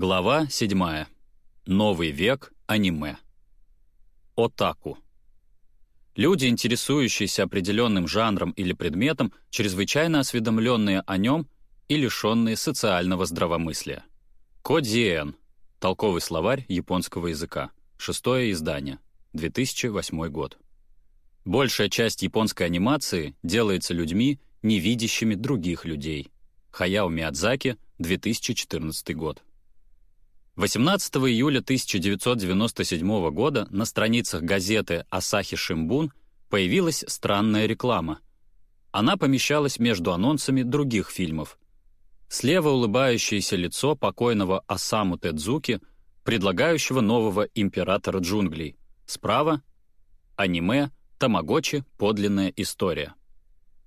Глава 7. Новый век аниме. Отаку. Люди, интересующиеся определенным жанром или предметом, чрезвычайно осведомленные о нем и лишенные социального здравомыслия. Кодзиэн. Толковый словарь японского языка. Шестое издание. 2008 год. Большая часть японской анимации делается людьми, не видящими других людей. Хаяо Миядзаки, 2014 год. 18 июля 1997 года на страницах газеты «Асахи Шимбун» появилась странная реклама. Она помещалась между анонсами других фильмов. Слева улыбающееся лицо покойного Асаму Тедзуки, предлагающего нового императора джунглей. Справа — аниме «Тамагочи. Подлинная история».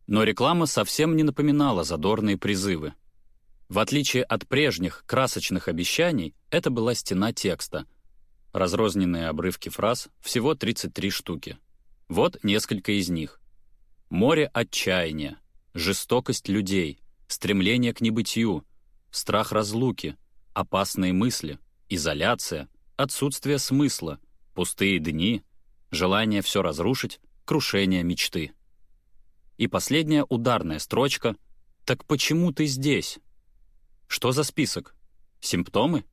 Но реклама совсем не напоминала задорные призывы. В отличие от прежних красочных обещаний, это была стена текста. Разрозненные обрывки фраз, всего 33 штуки. Вот несколько из них. Море отчаяния, жестокость людей, стремление к небытию, страх разлуки, опасные мысли, изоляция, отсутствие смысла, пустые дни, желание все разрушить, крушение мечты. И последняя ударная строчка «Так почему ты здесь?» Что за список? Симптомы?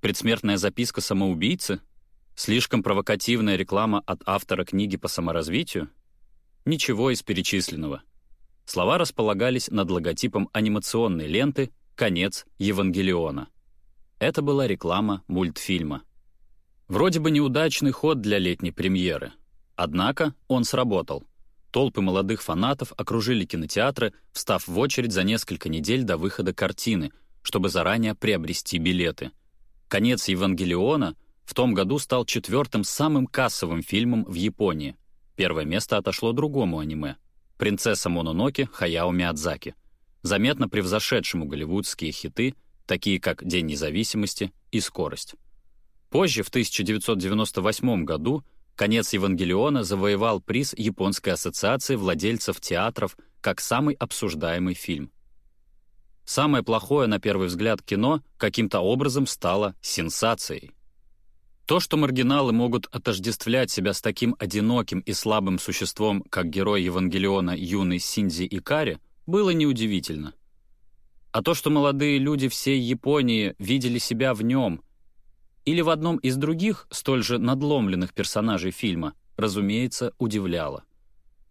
Предсмертная записка самоубийцы? Слишком провокативная реклама от автора книги по саморазвитию? Ничего из перечисленного. Слова располагались над логотипом анимационной ленты «Конец Евангелиона». Это была реклама мультфильма. Вроде бы неудачный ход для летней премьеры. Однако он сработал. Толпы молодых фанатов окружили кинотеатры, встав в очередь за несколько недель до выхода картины — чтобы заранее приобрести билеты. «Конец Евангелиона» в том году стал четвертым самым кассовым фильмом в Японии. Первое место отошло другому аниме «Принцесса Мононоке» Хаяо Миядзаки, заметно превзошедшему голливудские хиты, такие как «День независимости» и «Скорость». Позже, в 1998 году, «Конец Евангелиона» завоевал приз Японской ассоциации владельцев театров как самый обсуждаемый фильм. Самое плохое, на первый взгляд, кино каким-то образом стало сенсацией. То, что маргиналы могут отождествлять себя с таким одиноким и слабым существом, как герой Евангелиона юный Синдзи Икари, было неудивительно. А то, что молодые люди всей Японии видели себя в нем или в одном из других столь же надломленных персонажей фильма, разумеется, удивляло.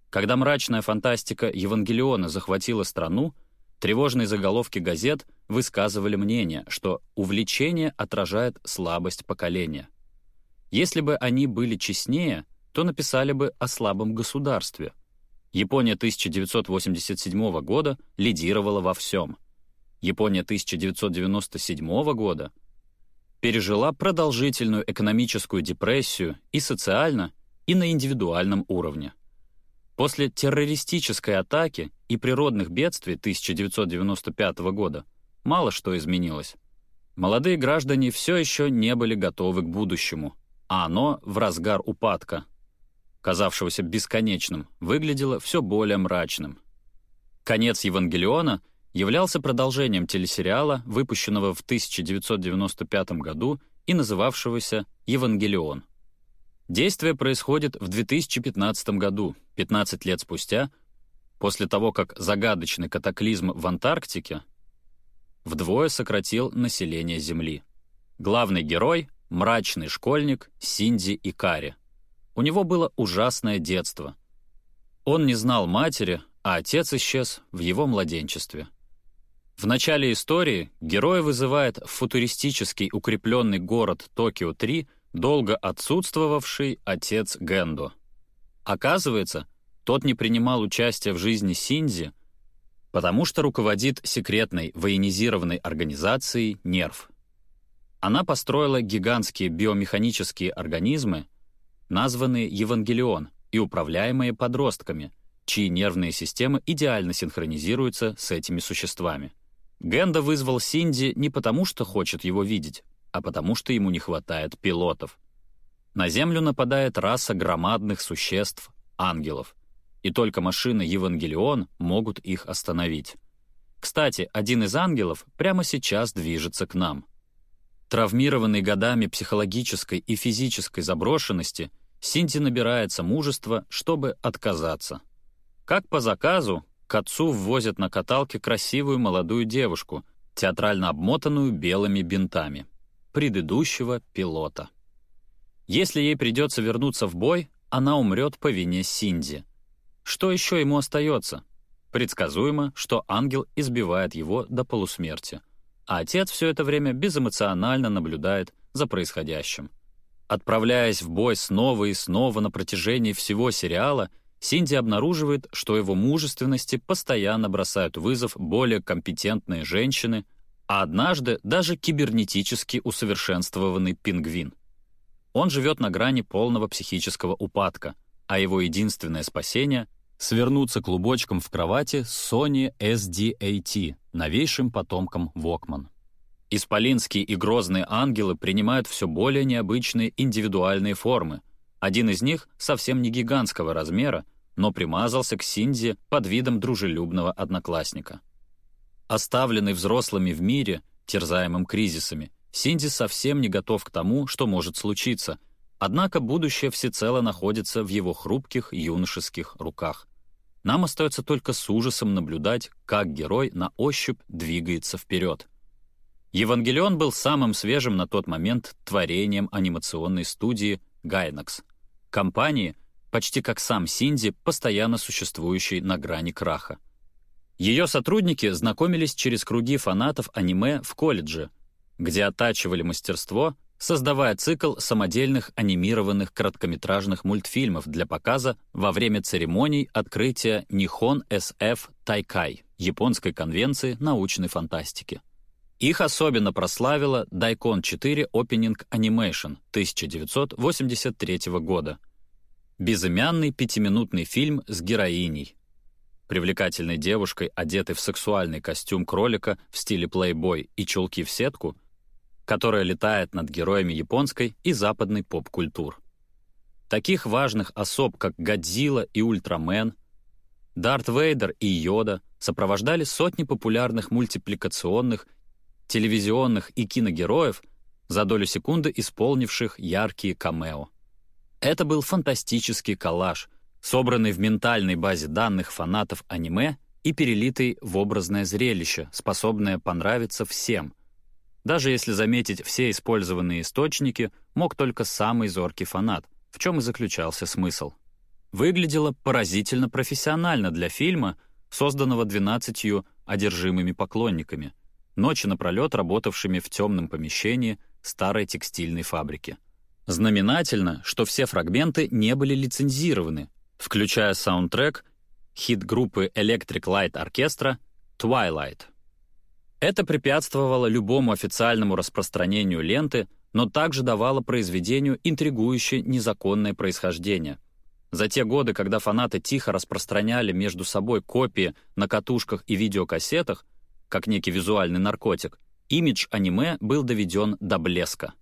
Когда мрачная фантастика Евангелиона захватила страну, Тревожные заголовки газет высказывали мнение, что увлечение отражает слабость поколения. Если бы они были честнее, то написали бы о слабом государстве. Япония 1987 года лидировала во всем. Япония 1997 года пережила продолжительную экономическую депрессию и социально, и на индивидуальном уровне. После террористической атаки и природных бедствий 1995 года мало что изменилось. Молодые граждане все еще не были готовы к будущему, а оно в разгар упадка, казавшегося бесконечным, выглядело все более мрачным. Конец Евангелиона являлся продолжением телесериала, выпущенного в 1995 году и называвшегося «Евангелион». Действие происходит в 2015 году, 15 лет спустя, после того, как загадочный катаклизм в Антарктике вдвое сократил население Земли. Главный герой — мрачный школьник Синди Икари. У него было ужасное детство. Он не знал матери, а отец исчез в его младенчестве. В начале истории героя вызывает футуристический укрепленный город Токио-3 долго отсутствовавший отец Гэндо. Оказывается, тот не принимал участия в жизни Синзи, потому что руководит секретной военизированной организацией «Нерв». Она построила гигантские биомеханические организмы, названные Евангелион и управляемые подростками, чьи нервные системы идеально синхронизируются с этими существами. Генда вызвал Синди не потому, что хочет его видеть, а потому что ему не хватает пилотов. На Землю нападает раса громадных существ, ангелов, и только машины Евангелион могут их остановить. Кстати, один из ангелов прямо сейчас движется к нам. Травмированный годами психологической и физической заброшенности, Синди набирается мужества, чтобы отказаться. Как по заказу, к отцу ввозят на каталке красивую молодую девушку, театрально обмотанную белыми бинтами, предыдущего пилота. Если ей придется вернуться в бой, она умрет по вине Синди. Что еще ему остается? Предсказуемо, что ангел избивает его до полусмерти, а отец все это время безэмоционально наблюдает за происходящим. Отправляясь в бой снова и снова на протяжении всего сериала, Синди обнаруживает, что его мужественности постоянно бросают вызов более компетентные женщины, а однажды даже кибернетически усовершенствованный пингвин — он живет на грани полного психического упадка, а его единственное спасение — свернуться клубочком в кровати Sony SDAT, новейшим потомком Walkman. Исполинские и грозные ангелы принимают все более необычные индивидуальные формы. Один из них совсем не гигантского размера, но примазался к Синди под видом дружелюбного одноклассника. Оставленный взрослыми в мире, терзаемым кризисами, Синди совсем не готов к тому, что может случиться, однако будущее всецело находится в его хрупких юношеских руках. Нам остается только с ужасом наблюдать, как герой на ощупь двигается вперед. «Евангелион» был самым свежим на тот момент творением анимационной студии Gainax, компании, почти как сам Синди, постоянно существующей на грани краха. Ее сотрудники знакомились через круги фанатов аниме в колледже — где оттачивали мастерство, создавая цикл самодельных анимированных короткометражных мультфильмов для показа во время церемоний открытия Нихон SF Тайкай, японской конвенции научной фантастики. Их особенно прославила Daikon 4 Opening Animation 1983 года. Безымянный пятиминутный фильм с героиней. Привлекательной девушкой, одетой в сексуальный костюм кролика в стиле плейбой и чулки в сетку, которая летает над героями японской и западной поп-культур. Таких важных особ, как Годзилла и Ультрамен, Дарт Вейдер и Йода сопровождали сотни популярных мультипликационных, телевизионных и киногероев, за долю секунды исполнивших яркие камео. Это был фантастический коллаж, собранный в ментальной базе данных фанатов аниме и перелитый в образное зрелище, способное понравиться всем — даже если заметить все использованные источники, мог только самый зоркий фанат, в чем и заключался смысл. Выглядело поразительно профессионально для фильма, созданного 12 одержимыми поклонниками, ночи напролет работавшими в темном помещении старой текстильной фабрики. Знаменательно, что все фрагменты не были лицензированы, включая саундтрек хит группы Electric Light Orchestra «Twilight». Это препятствовало любому официальному распространению ленты, но также давало произведению интригующее незаконное происхождение. За те годы, когда фанаты тихо распространяли между собой копии на катушках и видеокассетах, как некий визуальный наркотик, имидж аниме был доведен до блеска.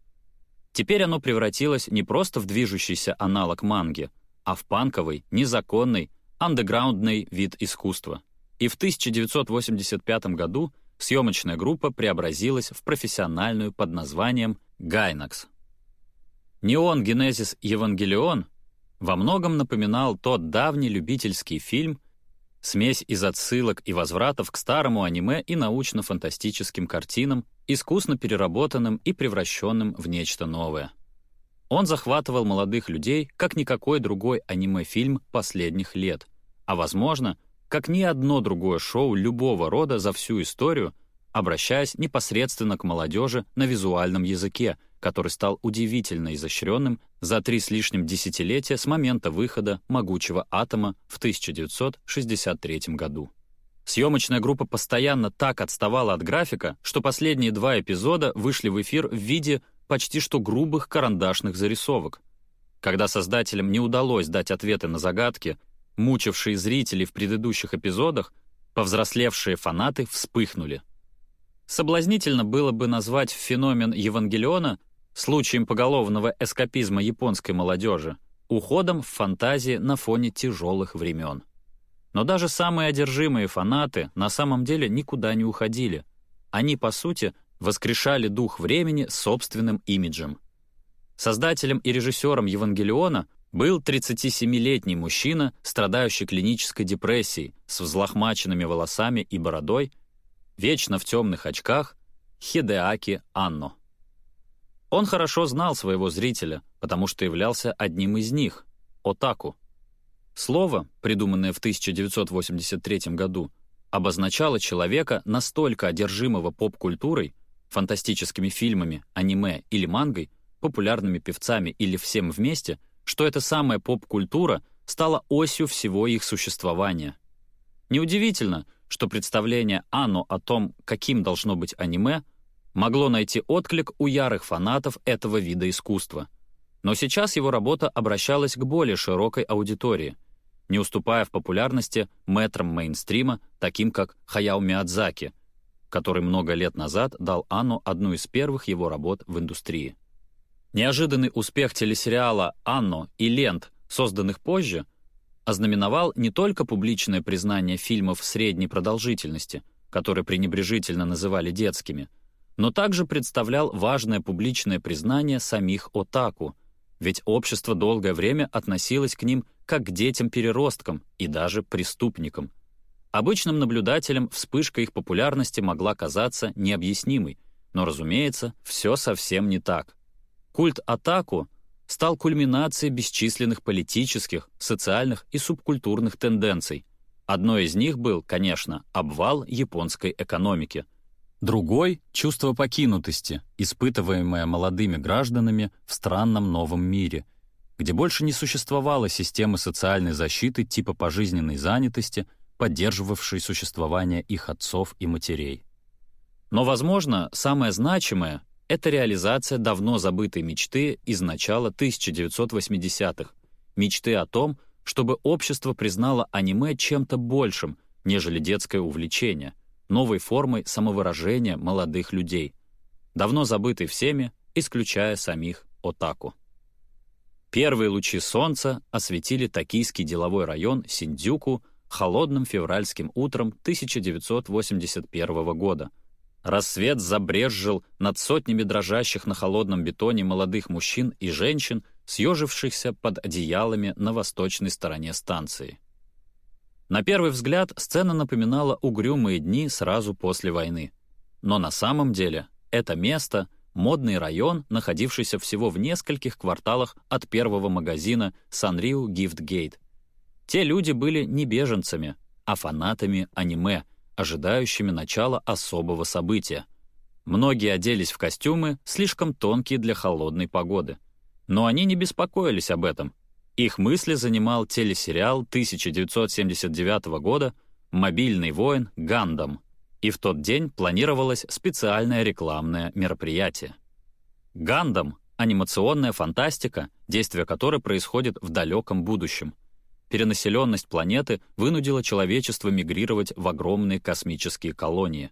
Теперь оно превратилось не просто в движущийся аналог манги, а в панковый, незаконный, андеграундный вид искусства. И в 1985 году съемочная группа преобразилась в профессиональную под названием «Гайнакс». «Неон Генезис Евангелион» во многом напоминал тот давний любительский фильм, смесь из отсылок и возвратов к старому аниме и научно-фантастическим картинам, искусно переработанным и превращенным в нечто новое. Он захватывал молодых людей, как никакой другой аниме-фильм последних лет, а, возможно, как ни одно другое шоу любого рода за всю историю, обращаясь непосредственно к молодежи на визуальном языке, который стал удивительно изощренным за три с лишним десятилетия с момента выхода «Могучего атома» в 1963 году. Съемочная группа постоянно так отставала от графика, что последние два эпизода вышли в эфир в виде почти что грубых карандашных зарисовок. Когда создателям не удалось дать ответы на загадки, мучившие зрителей в предыдущих эпизодах, повзрослевшие фанаты вспыхнули. Соблазнительно было бы назвать феномен Евангелиона случаем поголовного эскапизма японской молодежи, уходом в фантазии на фоне тяжелых времен. Но даже самые одержимые фанаты на самом деле никуда не уходили. Они, по сути, воскрешали дух времени собственным имиджем. Создателем и режиссером «Евангелиона» был 37-летний мужчина, страдающий клинической депрессией, с взлохмаченными волосами и бородой, вечно в темных очках, Хидеаки Анно. Он хорошо знал своего зрителя, потому что являлся одним из них — отаку. Слово, придуманное в 1983 году, обозначало человека, настолько одержимого поп-культурой, фантастическими фильмами, аниме или мангой, популярными певцами или всем вместе, что эта самая поп-культура стала осью всего их существования. Неудивительно, что представление Анно о том, каким должно быть аниме, могло найти отклик у ярых фанатов этого вида искусства. Но сейчас его работа обращалась к более широкой аудитории, не уступая в популярности мэтрам мейнстрима, таким как Хаяо Миядзаки, который много лет назад дал Анну одну из первых его работ в индустрии. Неожиданный успех телесериала «Анно» и лент, созданных позже, ознаменовал не только публичное признание фильмов средней продолжительности, которые пренебрежительно называли детскими, но также представлял важное публичное признание самих отаку, ведь общество долгое время относилось к ним как к детям-переросткам и даже преступникам. Обычным наблюдателям вспышка их популярности могла казаться необъяснимой, но, разумеется, все совсем не так. Культ атаку стал кульминацией бесчисленных политических, социальных и субкультурных тенденций. Одной из них был, конечно, обвал японской экономики. Другой — чувство покинутости, испытываемое молодыми гражданами в странном новом мире, где больше не существовало системы социальной защиты типа пожизненной занятости, поддерживавшей существование их отцов и матерей. Но, возможно, самое значимое это реализация давно забытой мечты из начала 1980-х, мечты о том, чтобы общество признало аниме чем-то большим, нежели детское увлечение, новой формой самовыражения молодых людей, давно забытой всеми, исключая самих отаку. Первые лучи солнца осветили токийский деловой район Синдзюку холодным февральским утром 1981 года — Рассвет забрезжил над сотнями дрожащих на холодном бетоне молодых мужчин и женщин, съежившихся под одеялами на восточной стороне станции. На первый взгляд сцена напоминала угрюмые дни сразу после войны. Но на самом деле это место — модный район, находившийся всего в нескольких кварталах от первого магазина Sanrio Gift Gate. Те люди были не беженцами, а фанатами аниме — ожидающими начала особого события. Многие оделись в костюмы, слишком тонкие для холодной погоды. Но они не беспокоились об этом. Их мысли занимал телесериал 1979 года «Мобильный воин Гандам», и в тот день планировалось специальное рекламное мероприятие. «Гандам» — анимационная фантастика, действие которой происходит в далеком будущем — перенаселенность планеты вынудила человечество мигрировать в огромные космические колонии.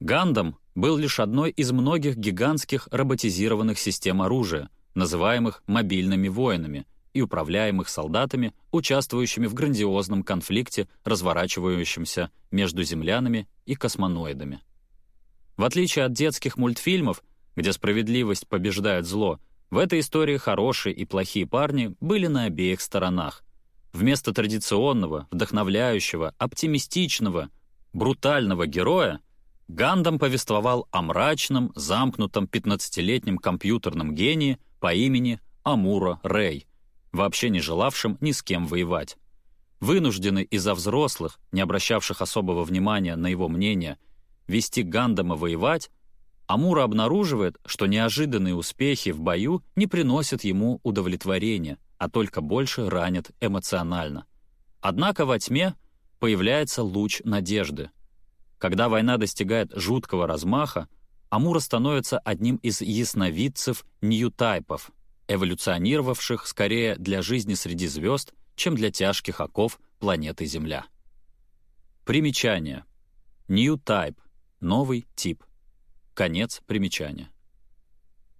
Гандам был лишь одной из многих гигантских роботизированных систем оружия, называемых мобильными воинами, и управляемых солдатами, участвующими в грандиозном конфликте, разворачивающемся между землянами и космоноидами. В отличие от детских мультфильмов, где справедливость побеждает зло, в этой истории хорошие и плохие парни были на обеих сторонах, Вместо традиционного, вдохновляющего, оптимистичного, брутального героя Гандам повествовал о мрачном, замкнутом 15-летнем компьютерном гении по имени Амура Рэй, вообще не желавшем ни с кем воевать. Вынужденный из-за взрослых, не обращавших особого внимания на его мнение, вести Гандама воевать, Амура обнаруживает, что неожиданные успехи в бою не приносят ему удовлетворения, а только больше ранят эмоционально. Однако во тьме появляется луч надежды. Когда война достигает жуткого размаха, Амура становится одним из ясновидцев ньютайпов, эволюционировавших скорее для жизни среди звезд, чем для тяжких оков планеты Земля. Примечание. Type — новый тип. Конец примечания.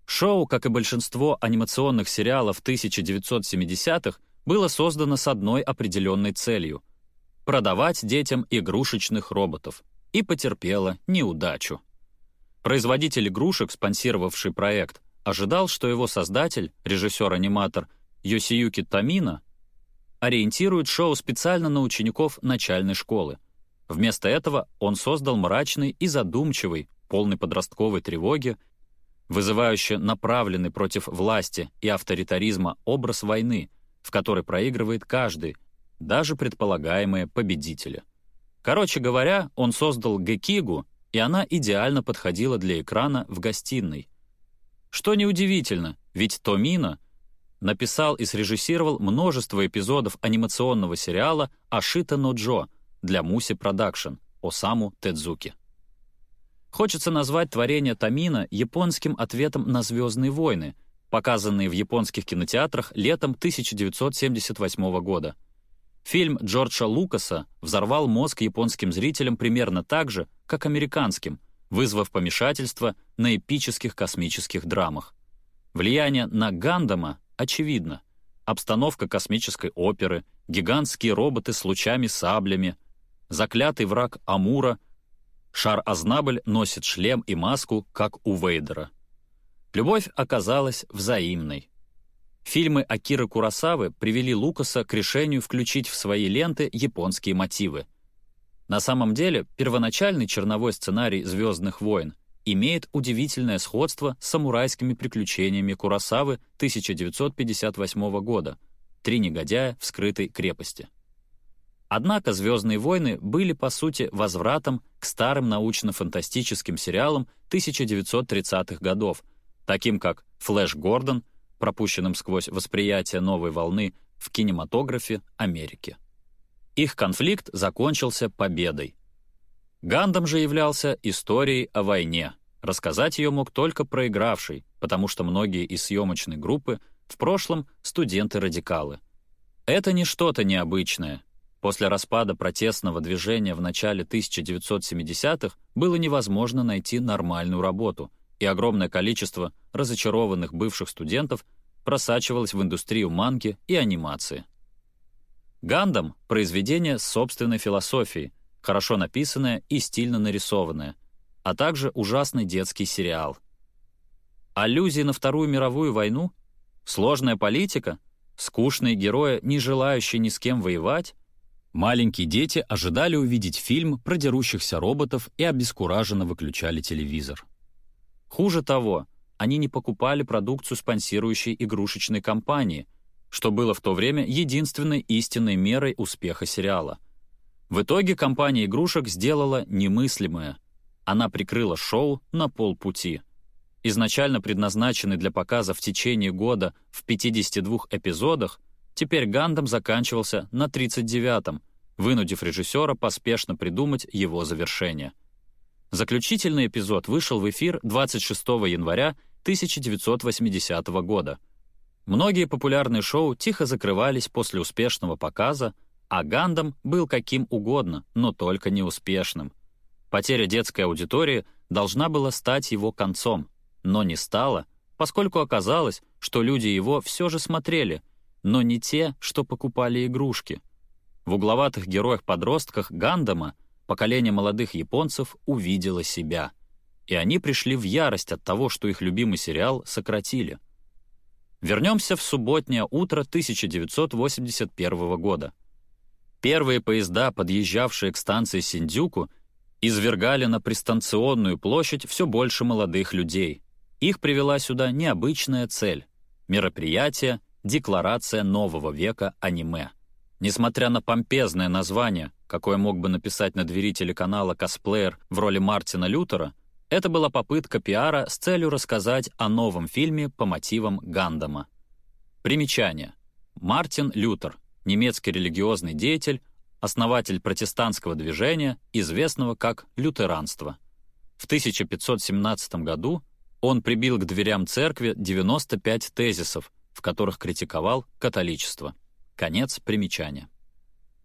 Шоу, как и большинство анимационных сериалов 1970-х, было создано с одной определенной целью — продавать детям игрушечных роботов, и потерпело неудачу. Производитель игрушек, спонсировавший проект, ожидал, что его создатель, режиссер-аниматор Йосиюки Тамина, ориентирует шоу специально на учеников начальной школы. Вместо этого он создал мрачный и задумчивый, полный подростковой тревоги, вызывающий направленный против власти и авторитаризма образ войны, в которой проигрывает каждый, даже предполагаемые победители. Короче говоря, он создал Гекигу, и она идеально подходила для экрана в гостиной. Что неудивительно, ведь Томино написал и срежиссировал множество эпизодов анимационного сериала «Ашита но Джо» для Муси Продакшн Осаму Тедзуки. Хочется назвать творение Томино японским ответом на «Звездные войны», показанные в японских кинотеатрах летом 1978 года. Фильм Джорджа Лукаса взорвал мозг японским зрителям примерно так же, как американским, вызвав помешательство на эпических космических драмах. Влияние на Гандама очевидно. Обстановка космической оперы, гигантские роботы с лучами-саблями, заклятый враг Амура, шар Азнабль носит шлем и маску, как у Вейдера. Любовь оказалась взаимной. Фильмы Акиры Курасавы привели Лукаса к решению включить в свои ленты японские мотивы. На самом деле, первоначальный черновой сценарий «Звездных войн» имеет удивительное сходство с самурайскими приключениями Курасавы 1958 года «Три негодяя в скрытой крепости». Однако «Звездные войны» были, по сути, возвратом к старым научно-фантастическим сериалам 1930-х годов, таким как «Флэш Гордон», пропущенным сквозь восприятие новой волны в кинематографе Америки. Их конфликт закончился победой. Гандам же являлся историей о войне. Рассказать ее мог только проигравший, потому что многие из съемочной группы в прошлом студенты-радикалы. Это не что-то необычное. После распада протестного движения в начале 1970-х было невозможно найти нормальную работу — и огромное количество разочарованных бывших студентов просачивалось в индустрию манги и анимации. «Гандам» — произведение с собственной философией, хорошо написанное и стильно нарисованное, а также ужасный детский сериал. Аллюзии на Вторую мировую войну? Сложная политика? Скучные герои, не желающие ни с кем воевать? Маленькие дети ожидали увидеть фильм про дерущихся роботов и обескураженно выключали телевизор. Хуже того, они не покупали продукцию спонсирующей игрушечной компании, что было в то время единственной истинной мерой успеха сериала. В итоге компания игрушек сделала немыслимое. Она прикрыла шоу на полпути. Изначально предназначенный для показа в течение года в 52 эпизодах, теперь Гандам заканчивался на 39-м, вынудив режиссера поспешно придумать его завершение — Заключительный эпизод вышел в эфир 26 января 1980 года. Многие популярные шоу тихо закрывались после успешного показа, а Гандам был каким угодно, но только неуспешным. Потеря детской аудитории должна была стать его концом, но не стала, поскольку оказалось, что люди его все же смотрели, но не те, что покупали игрушки. В угловатых героях-подростках Гандама — поколение молодых японцев увидело себя, и они пришли в ярость от того, что их любимый сериал сократили. Вернемся в субботнее утро 1981 года. Первые поезда, подъезжавшие к станции Синдзюку, извергали на пристанционную площадь все больше молодых людей. Их привела сюда необычная цель — мероприятие «Декларация нового века аниме». Несмотря на помпезное название, какое мог бы написать на двери телеканала косплеер в роли Мартина Лютера, это была попытка пиара с целью рассказать о новом фильме по мотивам Гандама. Примечание. Мартин Лютер, немецкий религиозный деятель, основатель протестантского движения, известного как лютеранство. В 1517 году он прибил к дверям церкви 95 тезисов, в которых критиковал католичество. Конец примечания.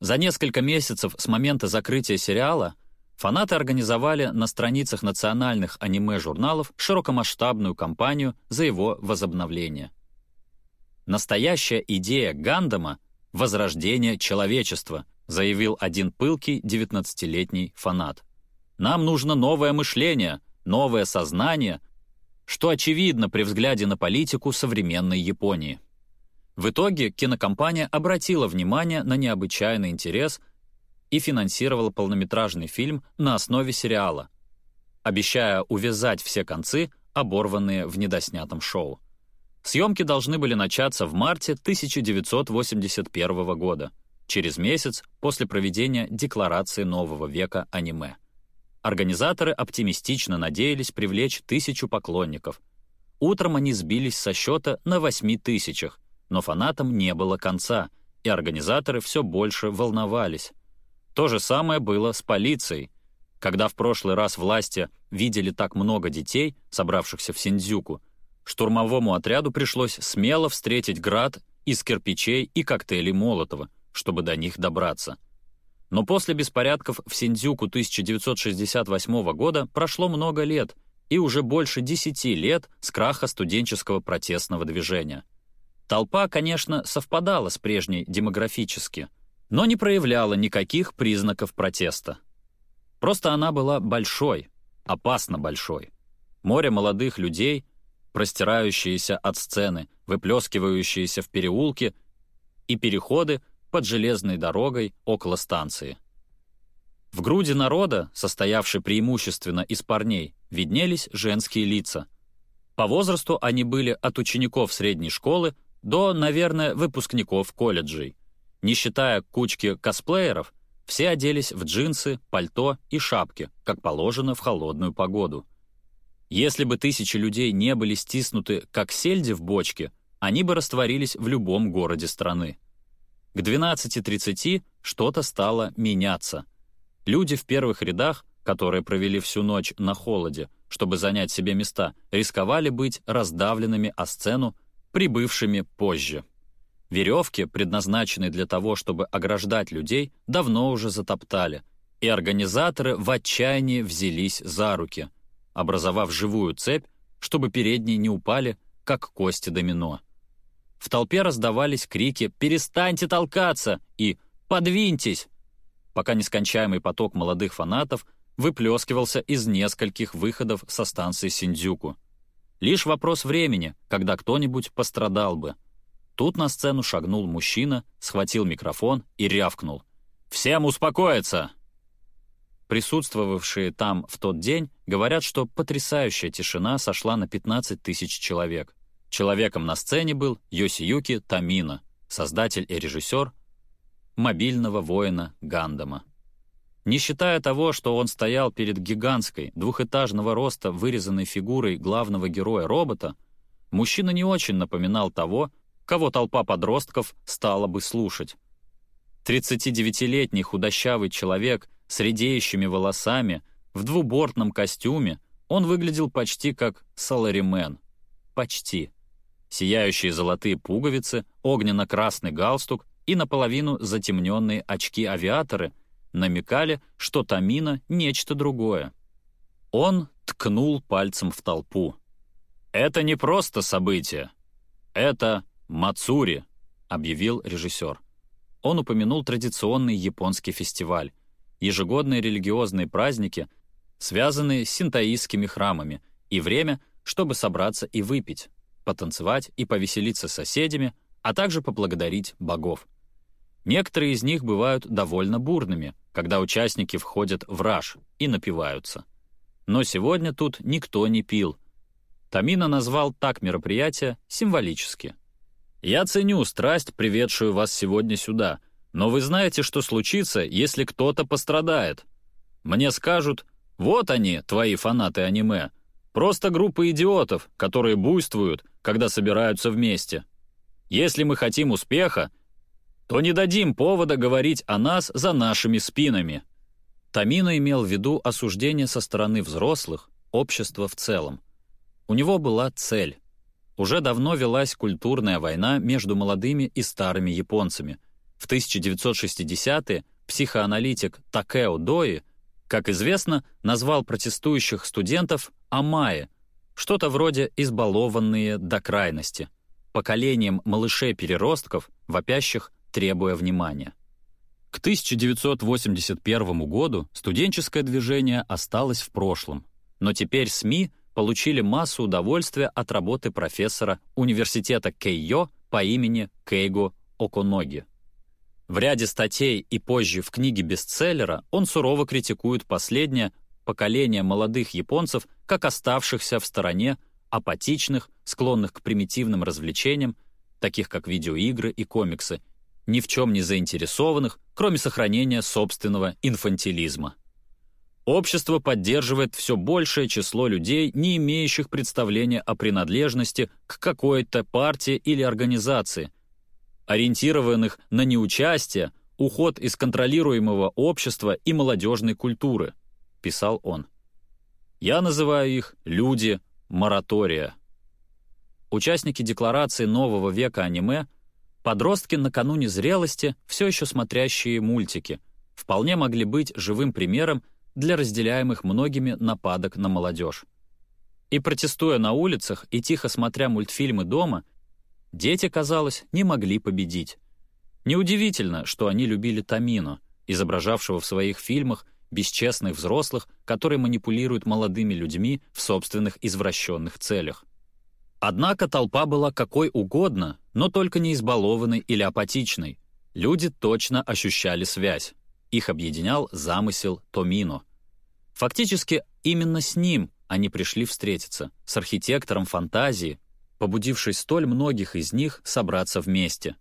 За несколько месяцев с момента закрытия сериала фанаты организовали на страницах национальных аниме-журналов широкомасштабную кампанию за его возобновление. Настоящая идея Гандама — возрождение человечества, заявил один пылкий 19-летний фанат. «Нам нужно новое мышление, новое сознание, что очевидно при взгляде на политику современной Японии. В итоге кинокомпания обратила внимание на необычайный интерес и финансировала полнометражный фильм на основе сериала, обещая увязать все концы, оборванные в недоснятом шоу. Съемки должны были начаться в марте 1981 года, через месяц после проведения Декларации нового века аниме. Организаторы оптимистично надеялись привлечь тысячу поклонников. Утром они сбились со счета на 8 тысячах, но фанатам не было конца, и организаторы все больше волновались. То же самое было с полицией. Когда в прошлый раз власти видели так много детей, собравшихся в Синдзюку, штурмовому отряду пришлось смело встретить град из кирпичей и коктейлей Молотова, чтобы до них добраться. Но после беспорядков в Синдзюку 1968 года прошло много лет, и уже больше десяти лет с краха студенческого протестного движения. Толпа, конечно, совпадала с прежней демографически, но не проявляла никаких признаков протеста. Просто она была большой, опасно большой. Море молодых людей, простирающиеся от сцены, выплескивающиеся в переулки и переходы под железной дорогой около станции. В груди народа, состоявшей преимущественно из парней, виднелись женские лица. По возрасту они были от учеников средней школы до, наверное, выпускников колледжей. Не считая кучки косплееров, все оделись в джинсы, пальто и шапки, как положено в холодную погоду. Если бы тысячи людей не были стиснуты, как сельди в бочке, они бы растворились в любом городе страны. К 12.30 что-то стало меняться. Люди в первых рядах, которые провели всю ночь на холоде, чтобы занять себе места, рисковали быть раздавленными о сцену, прибывшими позже. Веревки, предназначенные для того, чтобы ограждать людей, давно уже затоптали, и организаторы в отчаянии взялись за руки, образовав живую цепь, чтобы передние не упали, как кости домино. В толпе раздавались крики «Перестаньте толкаться!» и «Подвиньтесь!», пока нескончаемый поток молодых фанатов выплескивался из нескольких выходов со станции Синдзюку. Лишь вопрос времени, когда кто-нибудь пострадал бы. Тут на сцену шагнул мужчина, схватил микрофон и рявкнул. «Всем успокоиться!» Присутствовавшие там в тот день говорят, что потрясающая тишина сошла на 15 тысяч человек. Человеком на сцене был Йосиюки Тамина, создатель и режиссер мобильного воина Гандама. Не считая того, что он стоял перед гигантской, двухэтажного роста вырезанной фигурой главного героя-робота, мужчина не очень напоминал того, кого толпа подростков стала бы слушать. 39-летний худощавый человек с редеющими волосами, в двубортном костюме, он выглядел почти как саларимен. Почти сияющие золотые пуговицы, огненно-красный галстук и наполовину затемненные очки-авиаторы намекали, что Тамина — нечто другое. Он ткнул пальцем в толпу. «Это не просто событие. Это Мацури», — объявил режиссер. Он упомянул традиционный японский фестиваль, ежегодные религиозные праздники, связанные с синтоистскими храмами, и время, чтобы собраться и выпить потанцевать и повеселиться с соседями, а также поблагодарить богов. Некоторые из них бывают довольно бурными, когда участники входят в раж и напиваются. Но сегодня тут никто не пил. Тамина назвал так мероприятие символически. «Я ценю страсть, приведшую вас сегодня сюда, но вы знаете, что случится, если кто-то пострадает. Мне скажут, вот они, твои фанаты аниме, Просто группа идиотов, которые буйствуют, когда собираются вместе. Если мы хотим успеха, то не дадим повода говорить о нас за нашими спинами». Тамина имел в виду осуждение со стороны взрослых, общества в целом. У него была цель. Уже давно велась культурная война между молодыми и старыми японцами. В 1960-е психоаналитик Такео Дои, как известно, назвал протестующих студентов Амае, что-то вроде избалованные до крайности, поколением малышей-переростков, вопящих, требуя внимания. К 1981 году студенческое движение осталось в прошлом. Но теперь СМИ получили массу удовольствия от работы профессора университета Кейо по имени Кейго Оконоги. В ряде статей и позже в книге бестселлера он сурово критикует последнее поколение молодых японцев как оставшихся в стороне, апатичных, склонных к примитивным развлечениям, таких как видеоигры и комиксы, ни в чем не заинтересованных, кроме сохранения собственного инфантилизма. Общество поддерживает все большее число людей, не имеющих представления о принадлежности к какой-то партии или организации, ориентированных на неучастие, уход из контролируемого общества и молодежной культуры, писал он. Я называю их «люди моратория». Участники декларации нового века аниме — подростки накануне зрелости, все еще смотрящие мультики, вполне могли быть живым примером для разделяемых многими нападок на молодежь. И протестуя на улицах и тихо смотря мультфильмы дома, дети, казалось, не могли победить. Неудивительно, что они любили Тамино, изображавшего в своих фильмах бесчестных взрослых, которые манипулируют молодыми людьми в собственных извращенных целях. Однако толпа была какой угодно, но только не избалованной или апатичной. Люди точно ощущали связь. Их объединял замысел Томино. Фактически именно с ним они пришли встретиться, с архитектором фантазии, побудившей столь многих из них собраться вместе.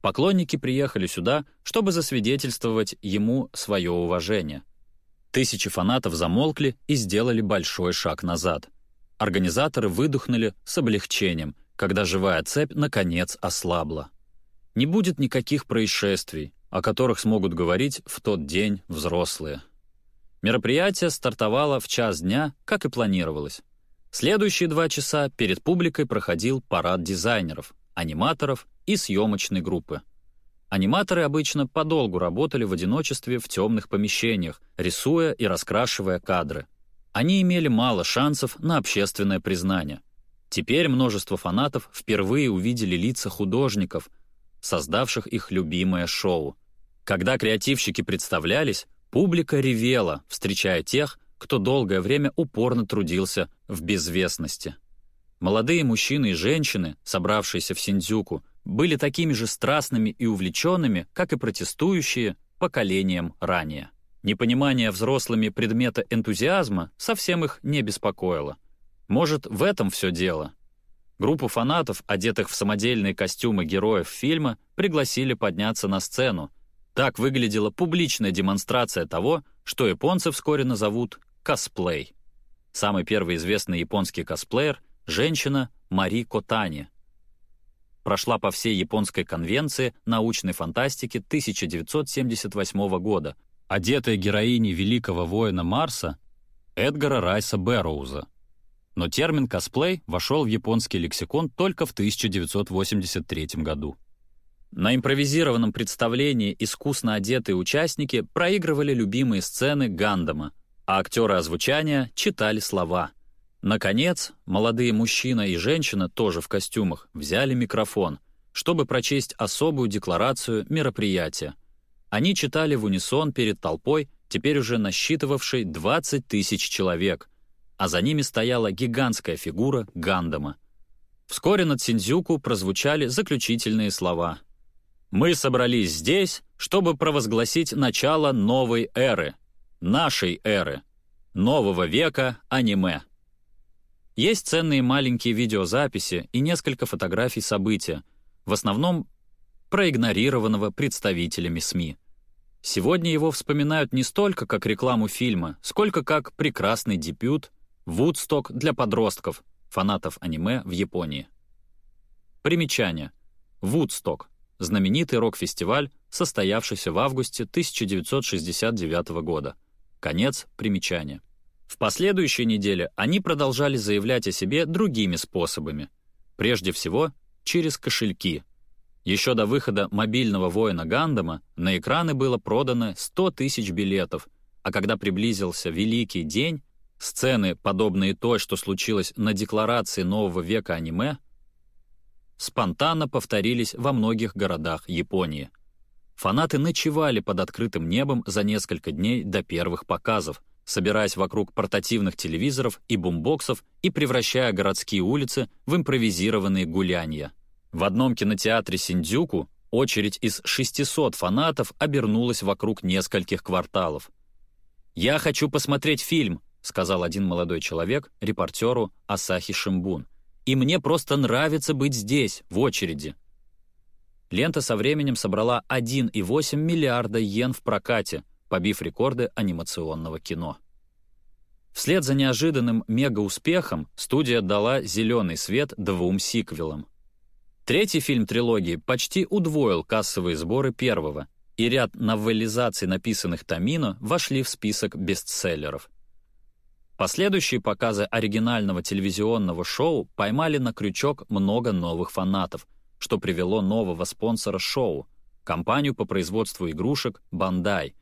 Поклонники приехали сюда, чтобы засвидетельствовать ему свое уважение. Тысячи фанатов замолкли и сделали большой шаг назад. Организаторы выдохнули с облегчением, когда живая цепь наконец ослабла. Не будет никаких происшествий, о которых смогут говорить в тот день взрослые. Мероприятие стартовало в час дня, как и планировалось. Следующие два часа перед публикой проходил парад дизайнеров, аниматоров и съемочной группы. Аниматоры обычно подолгу работали в одиночестве в темных помещениях, рисуя и раскрашивая кадры. Они имели мало шансов на общественное признание. Теперь множество фанатов впервые увидели лица художников, создавших их любимое шоу. Когда креативщики представлялись, Публика ревела, встречая тех, кто долгое время упорно трудился в безвестности. Молодые мужчины и женщины, собравшиеся в Синдзюку, были такими же страстными и увлеченными, как и протестующие поколением ранее. Непонимание взрослыми предмета энтузиазма совсем их не беспокоило. Может, в этом все дело. Группу фанатов, одетых в самодельные костюмы героев фильма, пригласили подняться на сцену, так выглядела публичная демонстрация того, что японцы вскоре назовут косплей. Самый первый известный японский косплеер — женщина Мари Котани. Прошла по всей японской конвенции научной фантастики 1978 года, одетая героиней великого воина Марса Эдгара Райса Бэрроуза. Но термин «косплей» вошел в японский лексикон только в 1983 году. На импровизированном представлении искусно одетые участники проигрывали любимые сцены Гандама, а актеры озвучания читали слова. Наконец, молодые мужчина и женщина, тоже в костюмах, взяли микрофон, чтобы прочесть особую декларацию мероприятия. Они читали в унисон перед толпой, теперь уже насчитывавшей 20 тысяч человек, а за ними стояла гигантская фигура Гандама. Вскоре над Синдзюку прозвучали заключительные слова — мы собрались здесь, чтобы провозгласить начало новой эры, нашей эры, нового века аниме. Есть ценные маленькие видеозаписи и несколько фотографий события, в основном проигнорированного представителями СМИ. Сегодня его вспоминают не столько как рекламу фильма, сколько как прекрасный дебют «Вудсток» для подростков, фанатов аниме в Японии. Примечание. «Вудсток» знаменитый рок-фестиваль, состоявшийся в августе 1969 года. Конец примечания. В последующей неделе они продолжали заявлять о себе другими способами. Прежде всего, через кошельки. Еще до выхода мобильного воина Гандама на экраны было продано 100 тысяч билетов, а когда приблизился Великий день, сцены, подобные той, что случилось на декларации нового века аниме, спонтанно повторились во многих городах Японии. Фанаты ночевали под открытым небом за несколько дней до первых показов, собираясь вокруг портативных телевизоров и бумбоксов и превращая городские улицы в импровизированные гулянья. В одном кинотеатре Синдзюку очередь из 600 фанатов обернулась вокруг нескольких кварталов. «Я хочу посмотреть фильм», — сказал один молодой человек репортеру Асахи Шимбун. «И мне просто нравится быть здесь, в очереди». Лента со временем собрала 1,8 миллиарда йен в прокате, побив рекорды анимационного кино. Вслед за неожиданным мега-успехом студия дала зеленый свет двум сиквелам. Третий фильм трилогии почти удвоил кассовые сборы первого, и ряд новеллизаций, написанных Тамино, вошли в список бестселлеров. Последующие показы оригинального телевизионного шоу поймали на крючок много новых фанатов, что привело нового спонсора шоу — компанию по производству игрушек «Бандай»,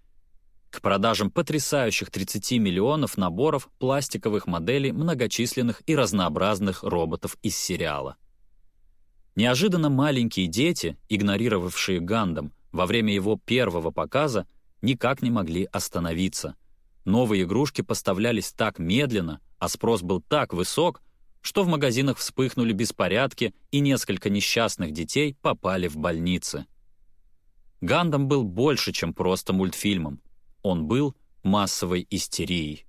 к продажам потрясающих 30 миллионов наборов пластиковых моделей многочисленных и разнообразных роботов из сериала. Неожиданно маленькие дети, игнорировавшие Гандам во время его первого показа, никак не могли остановиться. Новые игрушки поставлялись так медленно, а спрос был так высок, что в магазинах вспыхнули беспорядки и несколько несчастных детей попали в больницы. Гандам был больше, чем просто мультфильмом. Он был массовой истерией.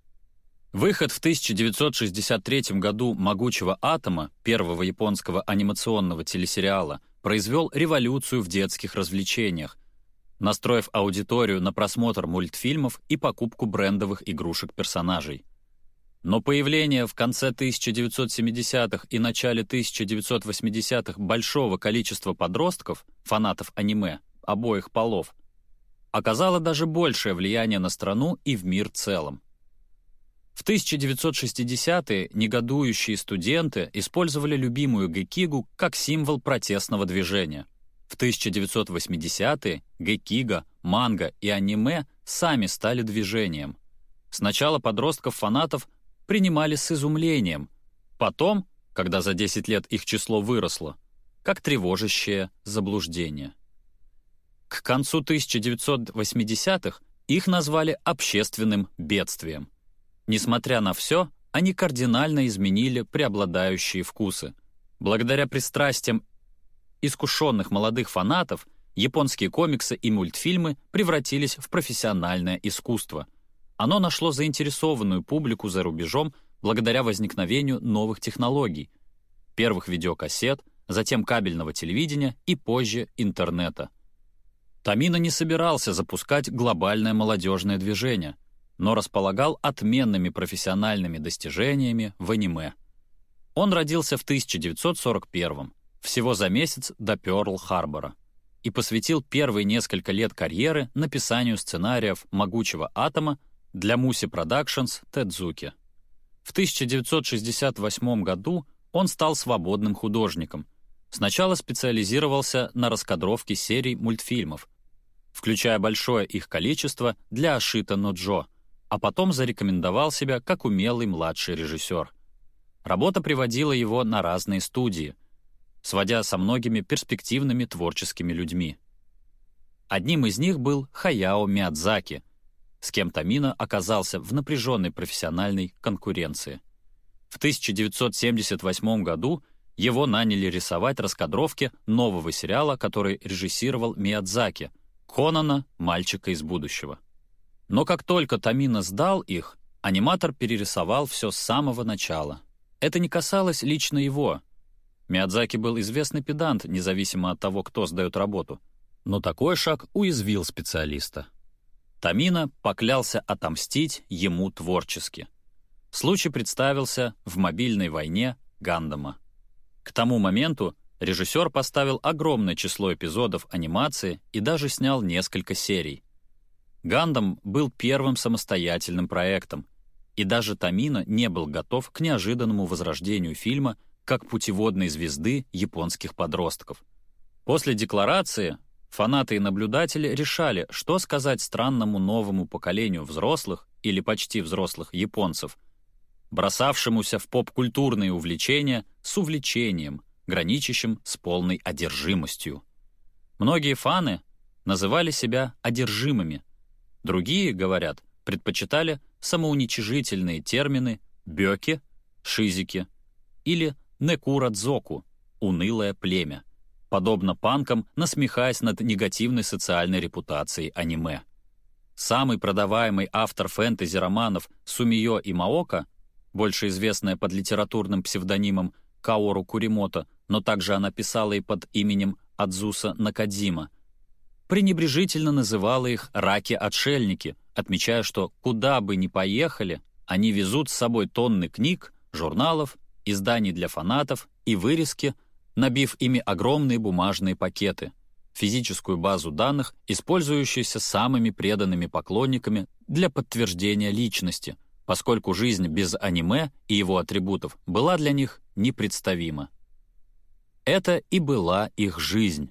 Выход в 1963 году «Могучего атома», первого японского анимационного телесериала, произвел революцию в детских развлечениях, настроив аудиторию на просмотр мультфильмов и покупку брендовых игрушек персонажей. Но появление в конце 1970-х и начале 1980-х большого количества подростков, фанатов аниме, обоих полов, оказало даже большее влияние на страну и в мир целом. В 1960-е негодующие студенты использовали любимую гекигу как символ протестного движения. В 1980-е гекига, манга и аниме сами стали движением. Сначала подростков-фанатов принимали с изумлением, потом, когда за 10 лет их число выросло, как тревожащее заблуждение. К концу 1980-х их назвали общественным бедствием. Несмотря на все, они кардинально изменили преобладающие вкусы. Благодаря пристрастиям искушенных молодых фанатов, японские комиксы и мультфильмы превратились в профессиональное искусство. Оно нашло заинтересованную публику за рубежом благодаря возникновению новых технологий, первых видеокассет, затем кабельного телевидения и позже интернета. Тамина не собирался запускать глобальное молодежное движение, но располагал отменными профессиональными достижениями в аниме. Он родился в 1941 всего за месяц до Пёрл-Харбора, и посвятил первые несколько лет карьеры написанию сценариев «Могучего атома» для Муси Продакшнс Тедзуки. В 1968 году он стал свободным художником — Сначала специализировался на раскадровке серий мультфильмов, включая большое их количество для Ашита но Джо, а потом зарекомендовал себя как умелый младший режиссер. Работа приводила его на разные студии, сводя со многими перспективными творческими людьми. Одним из них был Хаяо Миядзаки, с кем Тамина оказался в напряженной профессиональной конкуренции. В 1978 году его наняли рисовать раскадровки нового сериала, который режиссировал Миядзаки «Конана. Мальчика из будущего». Но как только Тамина сдал их, аниматор перерисовал все с самого начала. Это не касалось лично его. Миядзаки был известный педант, независимо от того, кто сдает работу. Но такой шаг уязвил специалиста. Тамина поклялся отомстить ему творчески. Случай представился в мобильной войне Гандама. К тому моменту режиссер поставил огромное число эпизодов анимации и даже снял несколько серий. «Гандам» был первым самостоятельным проектом, и даже Тамина не был готов к неожиданному возрождению фильма как путеводной звезды японских подростков. После декларации фанаты и наблюдатели решали, что сказать странному новому поколению взрослых или почти взрослых японцев — бросавшемуся в поп-культурные увлечения с увлечением, граничащим с полной одержимостью. Многие фаны называли себя одержимыми. Другие, говорят, предпочитали самоуничижительные термины «бёки», «шизики» или «некурадзоку» — «унылое племя», подобно панкам, насмехаясь над негативной социальной репутацией аниме. Самый продаваемый автор фэнтези-романов Сумиё Имаока, больше известная под литературным псевдонимом Каору Куримото, но также она писала и под именем Адзуса Накадзима, пренебрежительно называла их «раки-отшельники», отмечая, что куда бы ни поехали, они везут с собой тонны книг, журналов, изданий для фанатов и вырезки, набив ими огромные бумажные пакеты, физическую базу данных, использующуюся самыми преданными поклонниками для подтверждения личности, поскольку жизнь без аниме и его атрибутов была для них непредставима. Это и была их жизнь.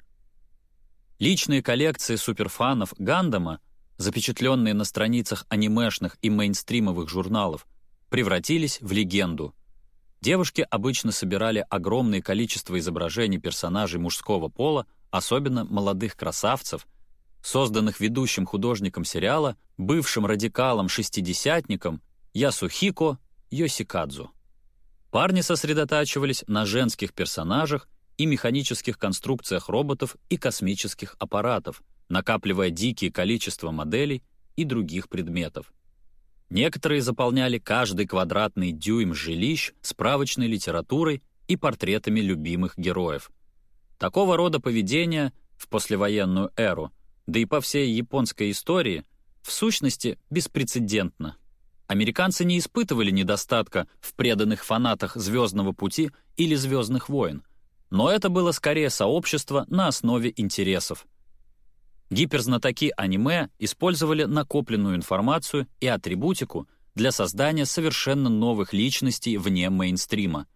Личные коллекции суперфанов Гандама, запечатленные на страницах анимешных и мейнстримовых журналов, превратились в легенду. Девушки обычно собирали огромное количество изображений персонажей мужского пола, особенно молодых красавцев, созданных ведущим художником сериала, бывшим радикалом-шестидесятником Ясухико Йосикадзу. Парни сосредотачивались на женских персонажах и механических конструкциях роботов и космических аппаратов, накапливая дикие количество моделей и других предметов. Некоторые заполняли каждый квадратный дюйм жилищ справочной литературой и портретами любимых героев. Такого рода поведение в послевоенную эру, да и по всей японской истории, в сущности беспрецедентно. Американцы не испытывали недостатка в преданных фанатах «Звездного пути» или «Звездных войн», но это было скорее сообщество на основе интересов. Гиперзнатоки аниме использовали накопленную информацию и атрибутику для создания совершенно новых личностей вне мейнстрима.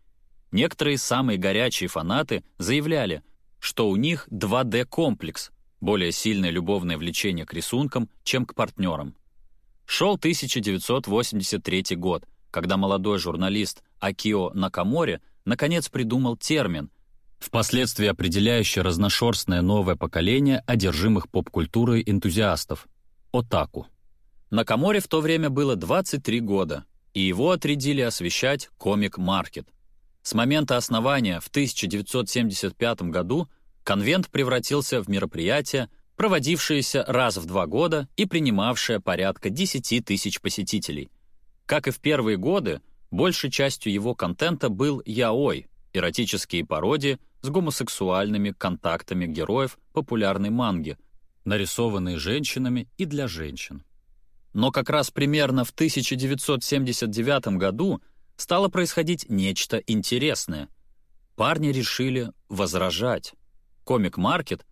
Некоторые самые горячие фанаты заявляли, что у них 2D-комплекс, более сильное любовное влечение к рисункам, чем к партнерам. Шел 1983 год, когда молодой журналист Акио Накамори наконец придумал термин — впоследствии определяющее разношерстное новое поколение одержимых поп-культурой энтузиастов — отаку. На Каморе в то время было 23 года, и его отрядили освещать комик-маркет. С момента основания в 1975 году конвент превратился в мероприятие, проводившееся раз в два года и принимавшее порядка 10 тысяч посетителей. Как и в первые годы, большей частью его контента был яой, эротические пародии с гомосексуальными контактами героев популярной манги, нарисованные женщинами и для женщин. Но как раз примерно в 1979 году стало происходить нечто интересное. Парни решили возражать. Комик-маркет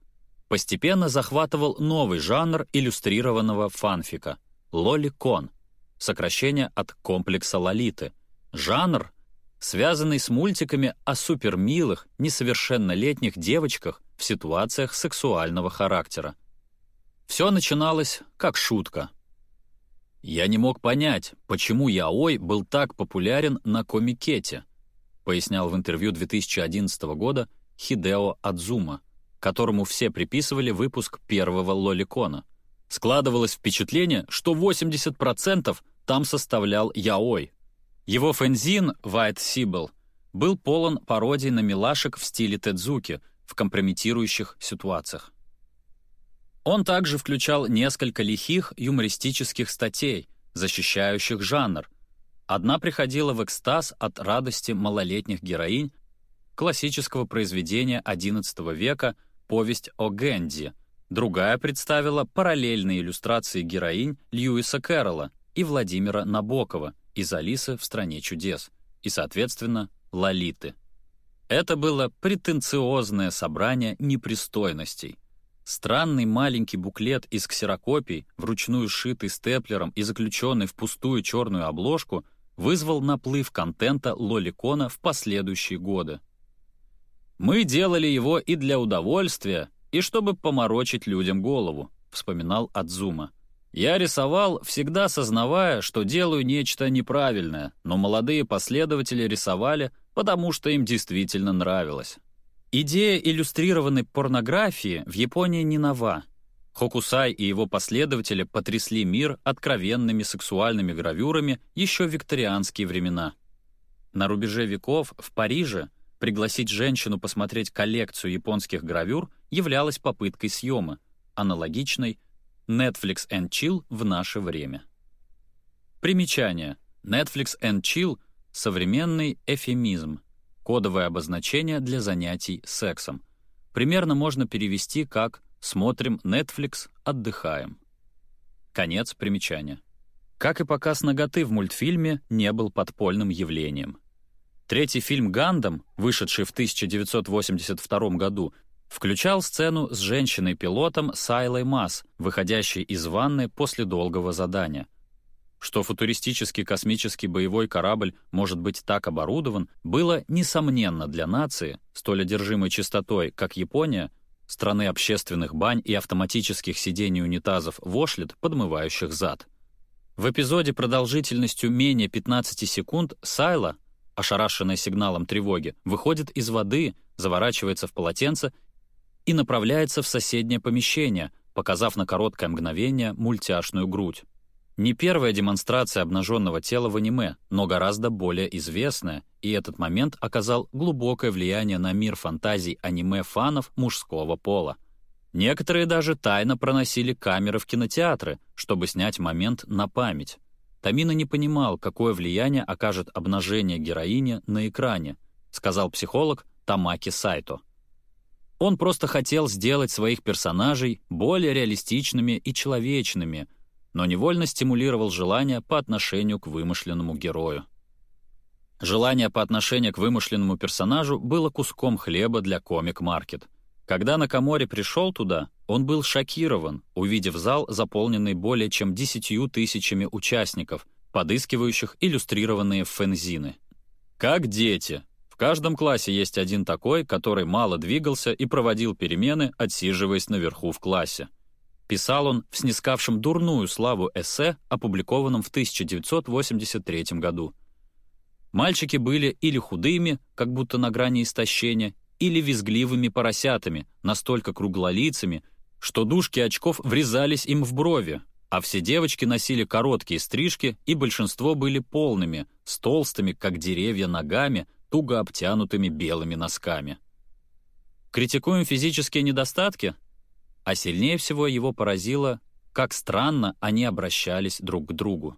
постепенно захватывал новый жанр иллюстрированного фанфика — лоликон, сокращение от комплекса лолиты. Жанр — связанный с мультиками о супермилых, несовершеннолетних девочках в ситуациях сексуального характера. Все начиналось как шутка. «Я не мог понять, почему Яой был так популярен на комикете», пояснял в интервью 2011 года Хидео Адзума, которому все приписывали выпуск первого Лоликона. Складывалось впечатление, что 80% там составлял Яой. Его фэнзин «White Сибл» был полон пародий на милашек в стиле Тедзуки в компрометирующих ситуациях. Он также включал несколько лихих юмористических статей, защищающих жанр. Одна приходила в экстаз от радости малолетних героинь классического произведения XI века «Повесть о Гэнди», другая представила параллельные иллюстрации героинь Льюиса Кэрролла и Владимира Набокова, из «Алисы в стране чудес» и, соответственно, «Лолиты». Это было претенциозное собрание непристойностей. Странный маленький буклет из ксерокопий, вручную сшитый степлером и заключенный в пустую черную обложку, вызвал наплыв контента Лоликона в последующие годы. «Мы делали его и для удовольствия, и чтобы поморочить людям голову», — вспоминал Адзума. Я рисовал, всегда сознавая, что делаю нечто неправильное, но молодые последователи рисовали, потому что им действительно нравилось. Идея иллюстрированной порнографии в Японии не нова. Хокусай и его последователи потрясли мир откровенными сексуальными гравюрами еще в викторианские времена. На рубеже веков в Париже пригласить женщину посмотреть коллекцию японских гравюр являлась попыткой съема, аналогичной Netflix and Chill в наше время. Примечание. Netflix and Chill — современный эфемизм, кодовое обозначение для занятий сексом. Примерно можно перевести как «смотрим Netflix, отдыхаем». Конец примечания. Как и показ ноготы в мультфильме, не был подпольным явлением. Третий фильм «Гандам», вышедший в 1982 году, включал сцену с женщиной-пилотом Сайлой Масс, выходящей из ванны после долгого задания. Что футуристический космический боевой корабль может быть так оборудован, было несомненно для нации, столь одержимой чистотой, как Япония, страны общественных бань и автоматических сидений унитазов вошлет, подмывающих зад. В эпизоде продолжительностью менее 15 секунд Сайла — ошарашенная сигналом тревоги, выходит из воды, заворачивается в полотенце и направляется в соседнее помещение, показав на короткое мгновение мультяшную грудь. Не первая демонстрация обнаженного тела в аниме, но гораздо более известная, и этот момент оказал глубокое влияние на мир фантазий аниме-фанов мужского пола. Некоторые даже тайно проносили камеры в кинотеатры, чтобы снять момент на память. Тамина не понимал, какое влияние окажет обнажение героини на экране, сказал психолог Тамаки Сайто. Он просто хотел сделать своих персонажей более реалистичными и человечными, но невольно стимулировал желание по отношению к вымышленному герою. Желание по отношению к вымышленному персонажу было куском хлеба для комик-маркет — когда Накамори пришел туда, он был шокирован, увидев зал, заполненный более чем десятью тысячами участников, подыскивающих иллюстрированные фензины. Как дети. В каждом классе есть один такой, который мало двигался и проводил перемены, отсиживаясь наверху в классе. Писал он в снискавшем дурную славу эссе, опубликованном в 1983 году. Мальчики были или худыми, как будто на грани истощения, или визгливыми поросятами, настолько круглолицами, что дужки очков врезались им в брови, а все девочки носили короткие стрижки, и большинство были полными, с толстыми, как деревья, ногами, туго обтянутыми белыми носками. Критикуем физические недостатки? А сильнее всего его поразило, как странно они обращались друг к другу.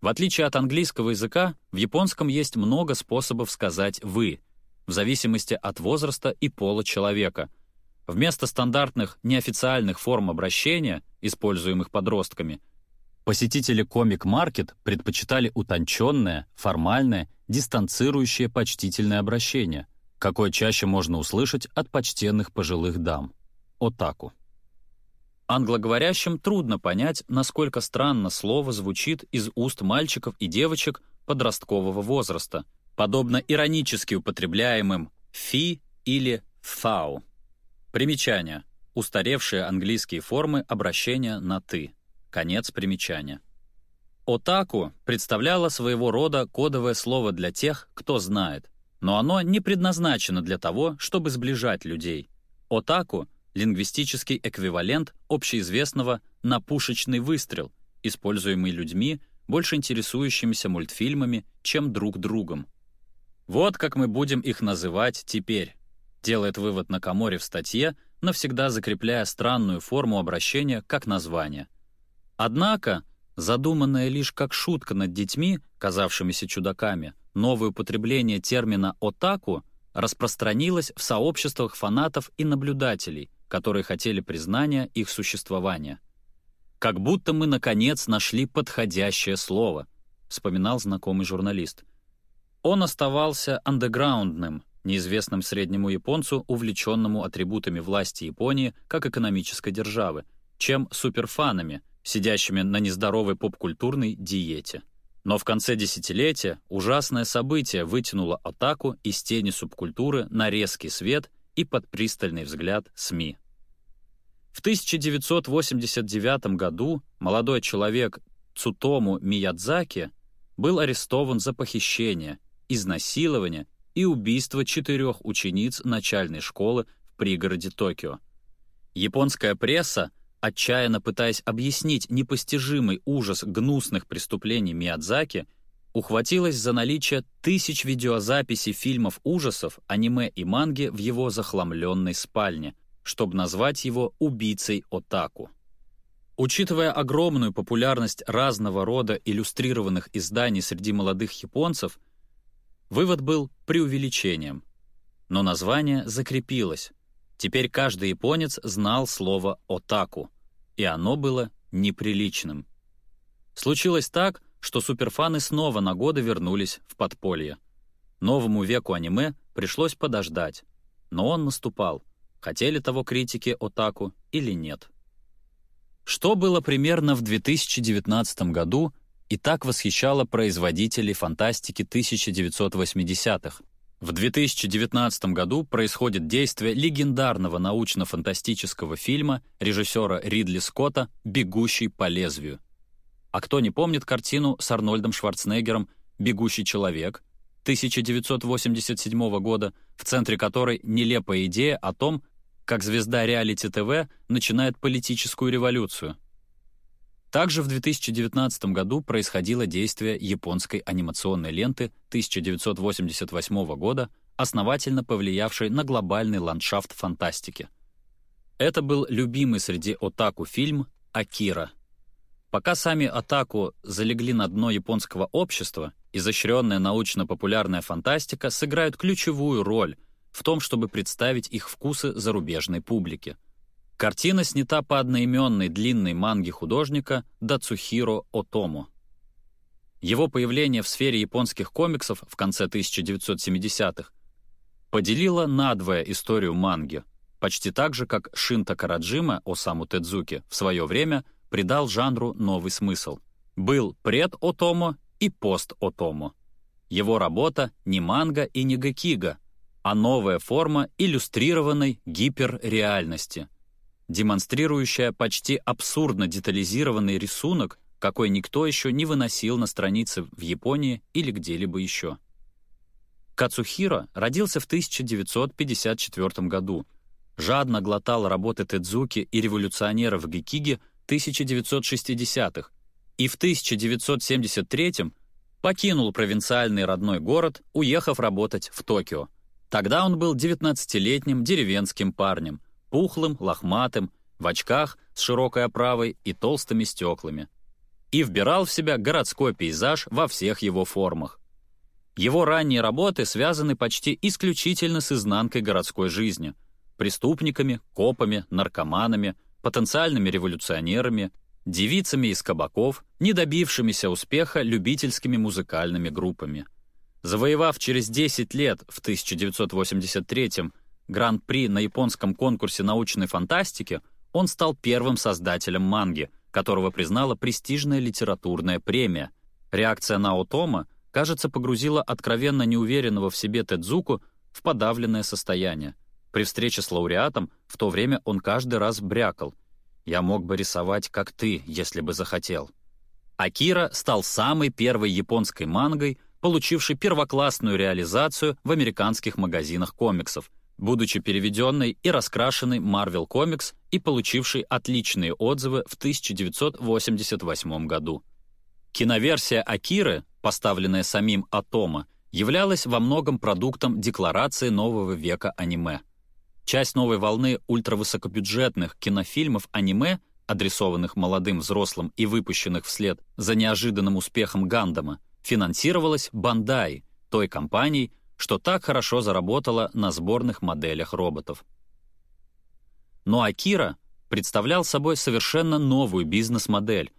В отличие от английского языка, в японском есть много способов сказать «вы», в зависимости от возраста и пола человека. Вместо стандартных неофициальных форм обращения, используемых подростками, посетители комик-маркет предпочитали утонченное, формальное, дистанцирующее почтительное обращение, какое чаще можно услышать от почтенных пожилых дам — отаку. Англоговорящим трудно понять, насколько странно слово звучит из уст мальчиков и девочек подросткового возраста — подобно иронически употребляемым «фи» или «фау». Примечание. Устаревшие английские формы обращения на «ты». Конец примечания. «Отаку» представляло своего рода кодовое слово для тех, кто знает, но оно не предназначено для того, чтобы сближать людей. «Отаку» — лингвистический эквивалент общеизвестного «напушечный выстрел», используемый людьми, больше интересующимися мультфильмами, чем друг другом. Вот как мы будем их называть теперь, делает вывод Накамори в статье, навсегда закрепляя странную форму обращения как название. Однако, задуманное лишь как шутка над детьми, казавшимися чудаками, новое употребление термина «отаку» распространилось в сообществах фанатов и наблюдателей, которые хотели признания их существования. «Как будто мы, наконец, нашли подходящее слово», вспоминал знакомый журналист. Он оставался андеграундным, неизвестным среднему японцу, увлеченному атрибутами власти Японии как экономической державы, чем суперфанами, сидящими на нездоровой поп-культурной диете. Но в конце десятилетия ужасное событие вытянуло атаку из тени субкультуры на резкий свет и под пристальный взгляд СМИ. В 1989 году молодой человек Цутому Миядзаки был арестован за похищение – изнасилование и убийство четырех учениц начальной школы в пригороде Токио. Японская пресса, отчаянно пытаясь объяснить непостижимый ужас гнусных преступлений Миядзаки, ухватилась за наличие тысяч видеозаписей фильмов ужасов, аниме и манги в его захламленной спальне, чтобы назвать его «убийцей Отаку». Учитывая огромную популярность разного рода иллюстрированных изданий среди молодых японцев, вывод был преувеличением. Но название закрепилось. Теперь каждый японец знал слово «отаку», и оно было неприличным. Случилось так, что суперфаны снова на годы вернулись в подполье. Новому веку аниме пришлось подождать, но он наступал, хотели того критики «отаку» или нет. Что было примерно в 2019 году и так восхищало производителей фантастики 1980-х. В 2019 году происходит действие легендарного научно-фантастического фильма режиссера Ридли Скотта «Бегущий по лезвию». А кто не помнит картину с Арнольдом Шварценеггером «Бегущий человек» 1987 года, в центре которой нелепая идея о том, как звезда реалити-ТВ начинает политическую революцию. Также в 2019 году происходило действие японской анимационной ленты 1988 года, основательно повлиявшей на глобальный ландшафт фантастики. Это был любимый среди отаку фильм «Акира». Пока сами атаку залегли на дно японского общества, изощренная научно-популярная фантастика сыграют ключевую роль — в том, чтобы представить их вкусы зарубежной публике. Картина снята по одноименной длинной манге художника Дацухиро Отому. Его появление в сфере японских комиксов в конце 1970-х поделило надвое историю манги, почти так же, как Шинта Караджима Осаму Тедзуки в свое время придал жанру новый смысл. Был пред-Отомо и пост-Отомо. Его работа не манга и не гакига — а новая форма иллюстрированной гиперреальности, демонстрирующая почти абсурдно детализированный рисунок, какой никто еще не выносил на странице в Японии или где-либо еще. Кацухиро родился в 1954 году, жадно глотал работы Тедзуки и революционеров Гекиги 1960-х и в 1973 покинул провинциальный родной город, уехав работать в Токио, Тогда он был 19-летним деревенским парнем, пухлым, лохматым, в очках с широкой оправой и толстыми стеклами. И вбирал в себя городской пейзаж во всех его формах. Его ранние работы связаны почти исключительно с изнанкой городской жизни, преступниками, копами, наркоманами, потенциальными революционерами, девицами из кабаков, не добившимися успеха любительскими музыкальными группами — Завоевав через 10 лет в 1983-м Гран-при на японском конкурсе научной фантастики, он стал первым создателем манги, которого признала престижная литературная премия. Реакция на Отома, кажется, погрузила откровенно неуверенного в себе Тедзуку в подавленное состояние. При встрече с лауреатом в то время он каждый раз брякал. «Я мог бы рисовать, как ты, если бы захотел». Акира стал самой первой японской мангой, получивший первоклассную реализацию в американских магазинах комиксов, будучи переведенной и раскрашенной Marvel Comics и получившей отличные отзывы в 1988 году. Киноверсия Акиры, поставленная самим Атома, являлась во многом продуктом декларации нового века аниме. Часть новой волны ультравысокобюджетных кинофильмов аниме, адресованных молодым взрослым и выпущенных вслед за неожиданным успехом Гандама, финансировалась Бандай, той компанией, что так хорошо заработала на сборных моделях роботов. Но Акира представлял собой совершенно новую бизнес-модель,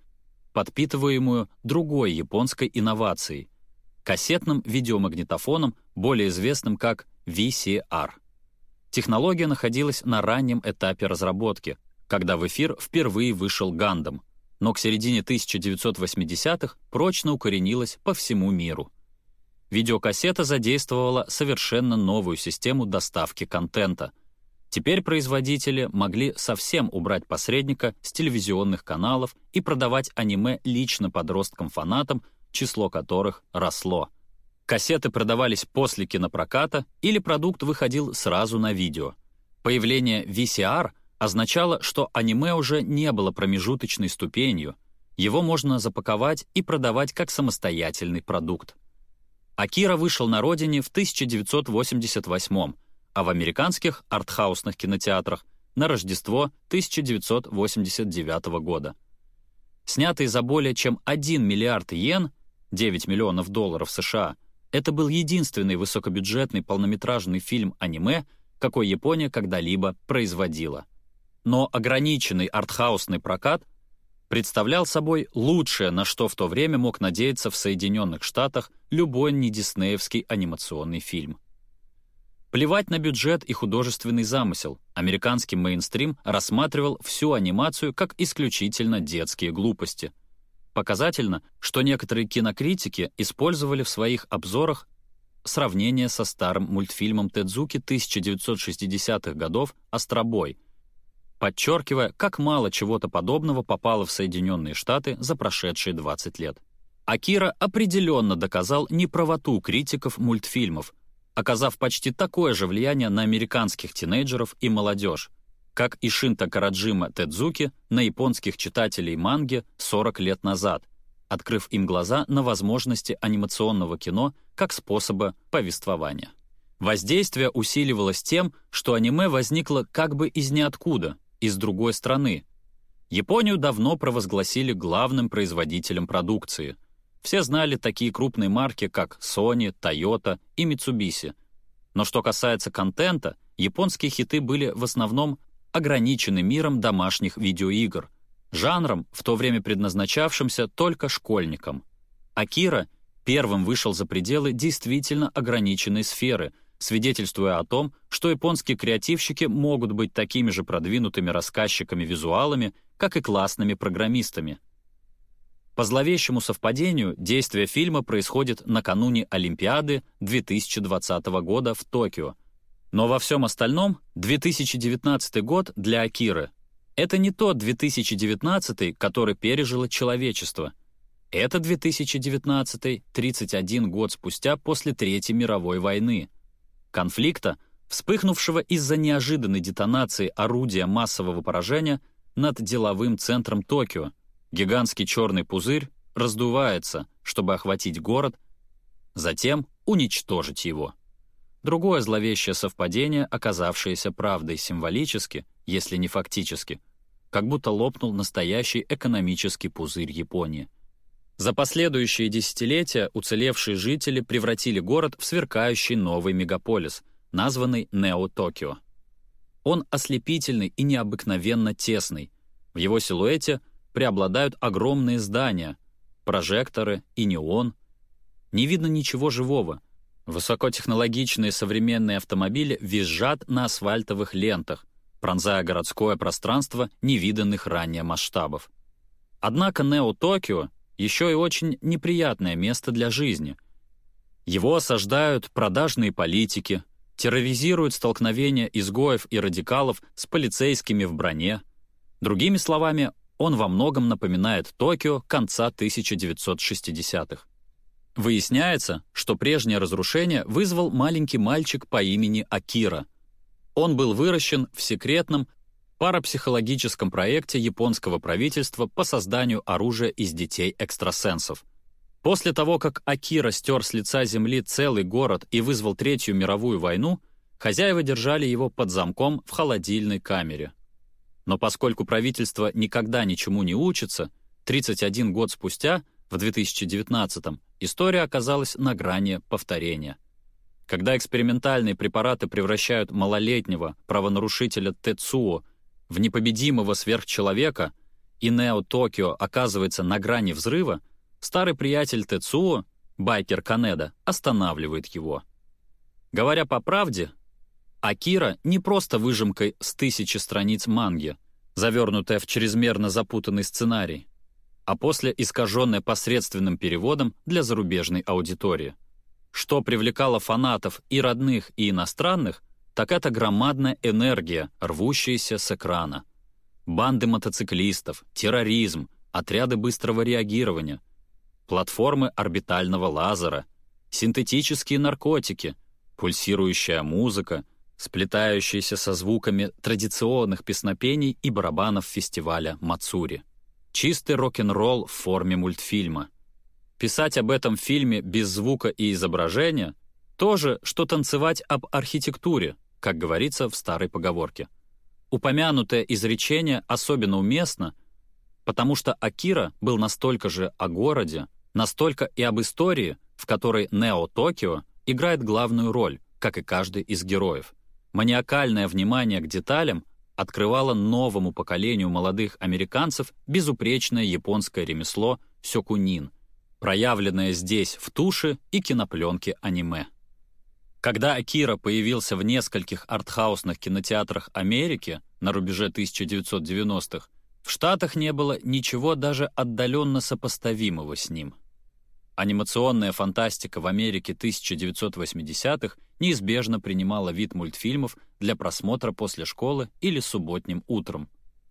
подпитываемую другой японской инновацией — кассетным видеомагнитофоном, более известным как VCR. Технология находилась на раннем этапе разработки, когда в эфир впервые вышел Гандам — но к середине 1980-х прочно укоренилась по всему миру. Видеокассета задействовала совершенно новую систему доставки контента. Теперь производители могли совсем убрать посредника с телевизионных каналов и продавать аниме лично подросткам-фанатам, число которых росло. Кассеты продавались после кинопроката или продукт выходил сразу на видео. Появление VCR — означало, что аниме уже не было промежуточной ступенью, его можно запаковать и продавать как самостоятельный продукт. Акира вышел на родине в 1988 а в американских артхаусных кинотеатрах на Рождество 1989 года. Снятый за более чем 1 миллиард йен, 9 миллионов долларов США, это был единственный высокобюджетный полнометражный фильм-аниме, какой Япония когда-либо производила. Но ограниченный артхаусный прокат представлял собой лучшее, на что в то время мог надеяться в Соединенных Штатах любой недиснеевский анимационный фильм. Плевать на бюджет и художественный замысел, американский мейнстрим рассматривал всю анимацию как исключительно детские глупости. Показательно, что некоторые кинокритики использовали в своих обзорах сравнение со старым мультфильмом Тедзуки 1960-х годов «Остробой», подчеркивая, как мало чего-то подобного попало в Соединенные Штаты за прошедшие 20 лет. Акира определенно доказал неправоту критиков мультфильмов, оказав почти такое же влияние на американских тинейджеров и молодежь, как и Шинта Караджима Тедзуки на японских читателей манги 40 лет назад, открыв им глаза на возможности анимационного кино как способа повествования. Воздействие усиливалось тем, что аниме возникло как бы из ниоткуда, из другой страны. Японию давно провозгласили главным производителем продукции. Все знали такие крупные марки, как Sony, Toyota и Mitsubishi. Но что касается контента, японские хиты были в основном ограничены миром домашних видеоигр, жанром, в то время предназначавшимся только школьникам. Акира первым вышел за пределы действительно ограниченной сферы — свидетельствуя о том, что японские креативщики могут быть такими же продвинутыми рассказчиками-визуалами, как и классными программистами. По зловещему совпадению, действие фильма происходит накануне Олимпиады 2020 года в Токио. Но во всем остальном 2019 год для Акиры — это не тот 2019, который пережило человечество. Это 2019, 31 год спустя после Третьей мировой войны — конфликта, вспыхнувшего из-за неожиданной детонации орудия массового поражения над деловым центром Токио. Гигантский черный пузырь раздувается, чтобы охватить город, затем уничтожить его. Другое зловещее совпадение, оказавшееся правдой символически, если не фактически, как будто лопнул настоящий экономический пузырь Японии. За последующие десятилетия уцелевшие жители превратили город в сверкающий новый мегаполис, названный Нео-Токио. Он ослепительный и необыкновенно тесный. В его силуэте преобладают огромные здания, прожекторы и неон. Не видно ничего живого. Высокотехнологичные современные автомобили визжат на асфальтовых лентах, пронзая городское пространство невиданных ранее масштабов. Однако Нео-Токио еще и очень неприятное место для жизни. Его осаждают продажные политики, терроризируют столкновения изгоев и радикалов с полицейскими в броне. Другими словами, он во многом напоминает Токио конца 1960-х. Выясняется, что прежнее разрушение вызвал маленький мальчик по имени Акира. Он был выращен в секретном парапсихологическом проекте японского правительства по созданию оружия из детей экстрасенсов. После того, как Акира стер с лица земли целый город и вызвал Третью мировую войну, хозяева держали его под замком в холодильной камере. Но поскольку правительство никогда ничему не учится, 31 год спустя, в 2019-м, история оказалась на грани повторения. Когда экспериментальные препараты превращают малолетнего правонарушителя Тецуо в непобедимого сверхчеловека, и Нео Токио оказывается на грани взрыва, старый приятель Тецуо, байкер Канеда, останавливает его. Говоря по правде, Акира не просто выжимкой с тысячи страниц манги, завернутая в чрезмерно запутанный сценарий, а после искаженная посредственным переводом для зарубежной аудитории. Что привлекало фанатов и родных, и иностранных, так это громадная энергия, рвущаяся с экрана. Банды мотоциклистов, терроризм, отряды быстрого реагирования, платформы орбитального лазера, синтетические наркотики, пульсирующая музыка, сплетающиеся со звуками традиционных песнопений и барабанов фестиваля Мацури. Чистый рок-н-ролл в форме мультфильма. Писать об этом фильме без звука и изображения — то же, что танцевать об архитектуре, как говорится в старой поговорке. Упомянутое изречение особенно уместно, потому что Акира был настолько же о городе, настолько и об истории, в которой Нео Токио играет главную роль, как и каждый из героев. Маниакальное внимание к деталям открывало новому поколению молодых американцев безупречное японское ремесло сёкунин, проявленное здесь в туши и кинопленке аниме. Когда Акира появился в нескольких артхаусных кинотеатрах Америки на рубеже 1990-х, в Штатах не было ничего даже отдаленно сопоставимого с ним. Анимационная фантастика в Америке 1980-х неизбежно принимала вид мультфильмов для просмотра после школы или субботним утром.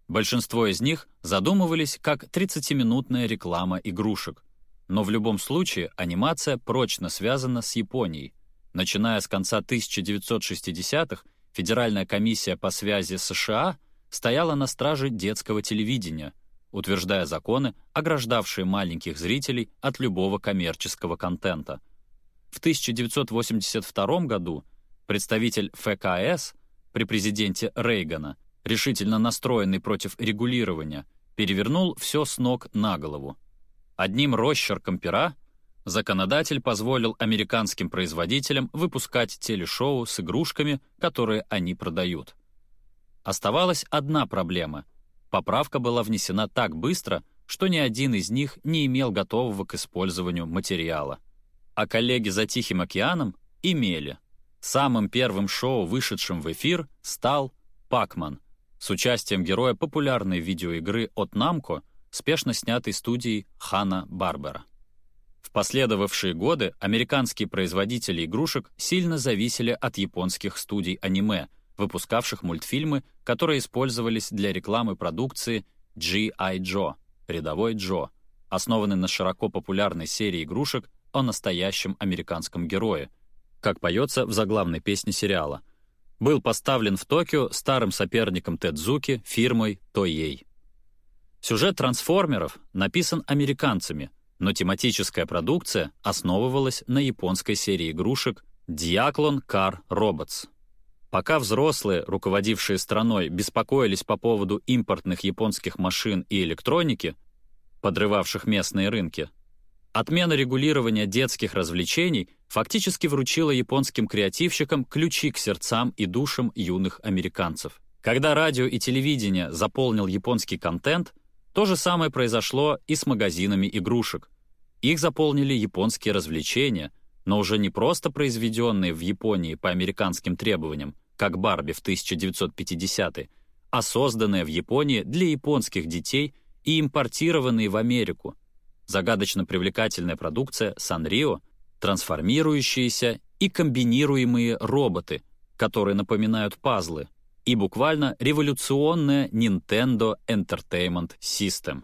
Большинство из них задумывались как 30-минутная реклама игрушек. Но в любом случае анимация прочно связана с Японией. Начиная с конца 1960-х, Федеральная комиссия по связи США стояла на страже детского телевидения, утверждая законы, ограждавшие маленьких зрителей от любого коммерческого контента. В 1982 году представитель ФКС при президенте Рейгана, решительно настроенный против регулирования, перевернул все с ног на голову. Одним росчерком пера законодатель позволил американским производителям выпускать телешоу с игрушками, которые они продают. Оставалась одна проблема — Поправка была внесена так быстро, что ни один из них не имел готового к использованию материала. А коллеги за Тихим океаном имели. Самым первым шоу, вышедшим в эфир, стал «Пакман» с участием героя популярной видеоигры от Намко, спешно снятой студией Хана Барбера. В последовавшие годы американские производители игрушек сильно зависели от японских студий аниме — выпускавших мультфильмы, которые использовались для рекламы продукции G.I. Joe, рядовой Джо, основанный на широко популярной серии игрушек о настоящем американском герое, как поется в заглавной песне сериала. Был поставлен в Токио старым соперником Тедзуки фирмой Toei. Сюжет трансформеров написан американцами, но тематическая продукция основывалась на японской серии игрушек Diaclon Car Robots. Пока взрослые, руководившие страной, беспокоились по поводу импортных японских машин и электроники, подрывавших местные рынки, отмена регулирования детских развлечений фактически вручила японским креативщикам ключи к сердцам и душам юных американцев. Когда радио и телевидение заполнил японский контент, то же самое произошло и с магазинами игрушек. Их заполнили японские развлечения, но уже не просто произведенные в Японии по американским требованиям, как Барби в 1950-е, а созданная в Японии для японских детей и импортированные в Америку. Загадочно привлекательная продукция Санрио, трансформирующиеся и комбинируемые роботы, которые напоминают пазлы, и буквально революционная Nintendo Entertainment System.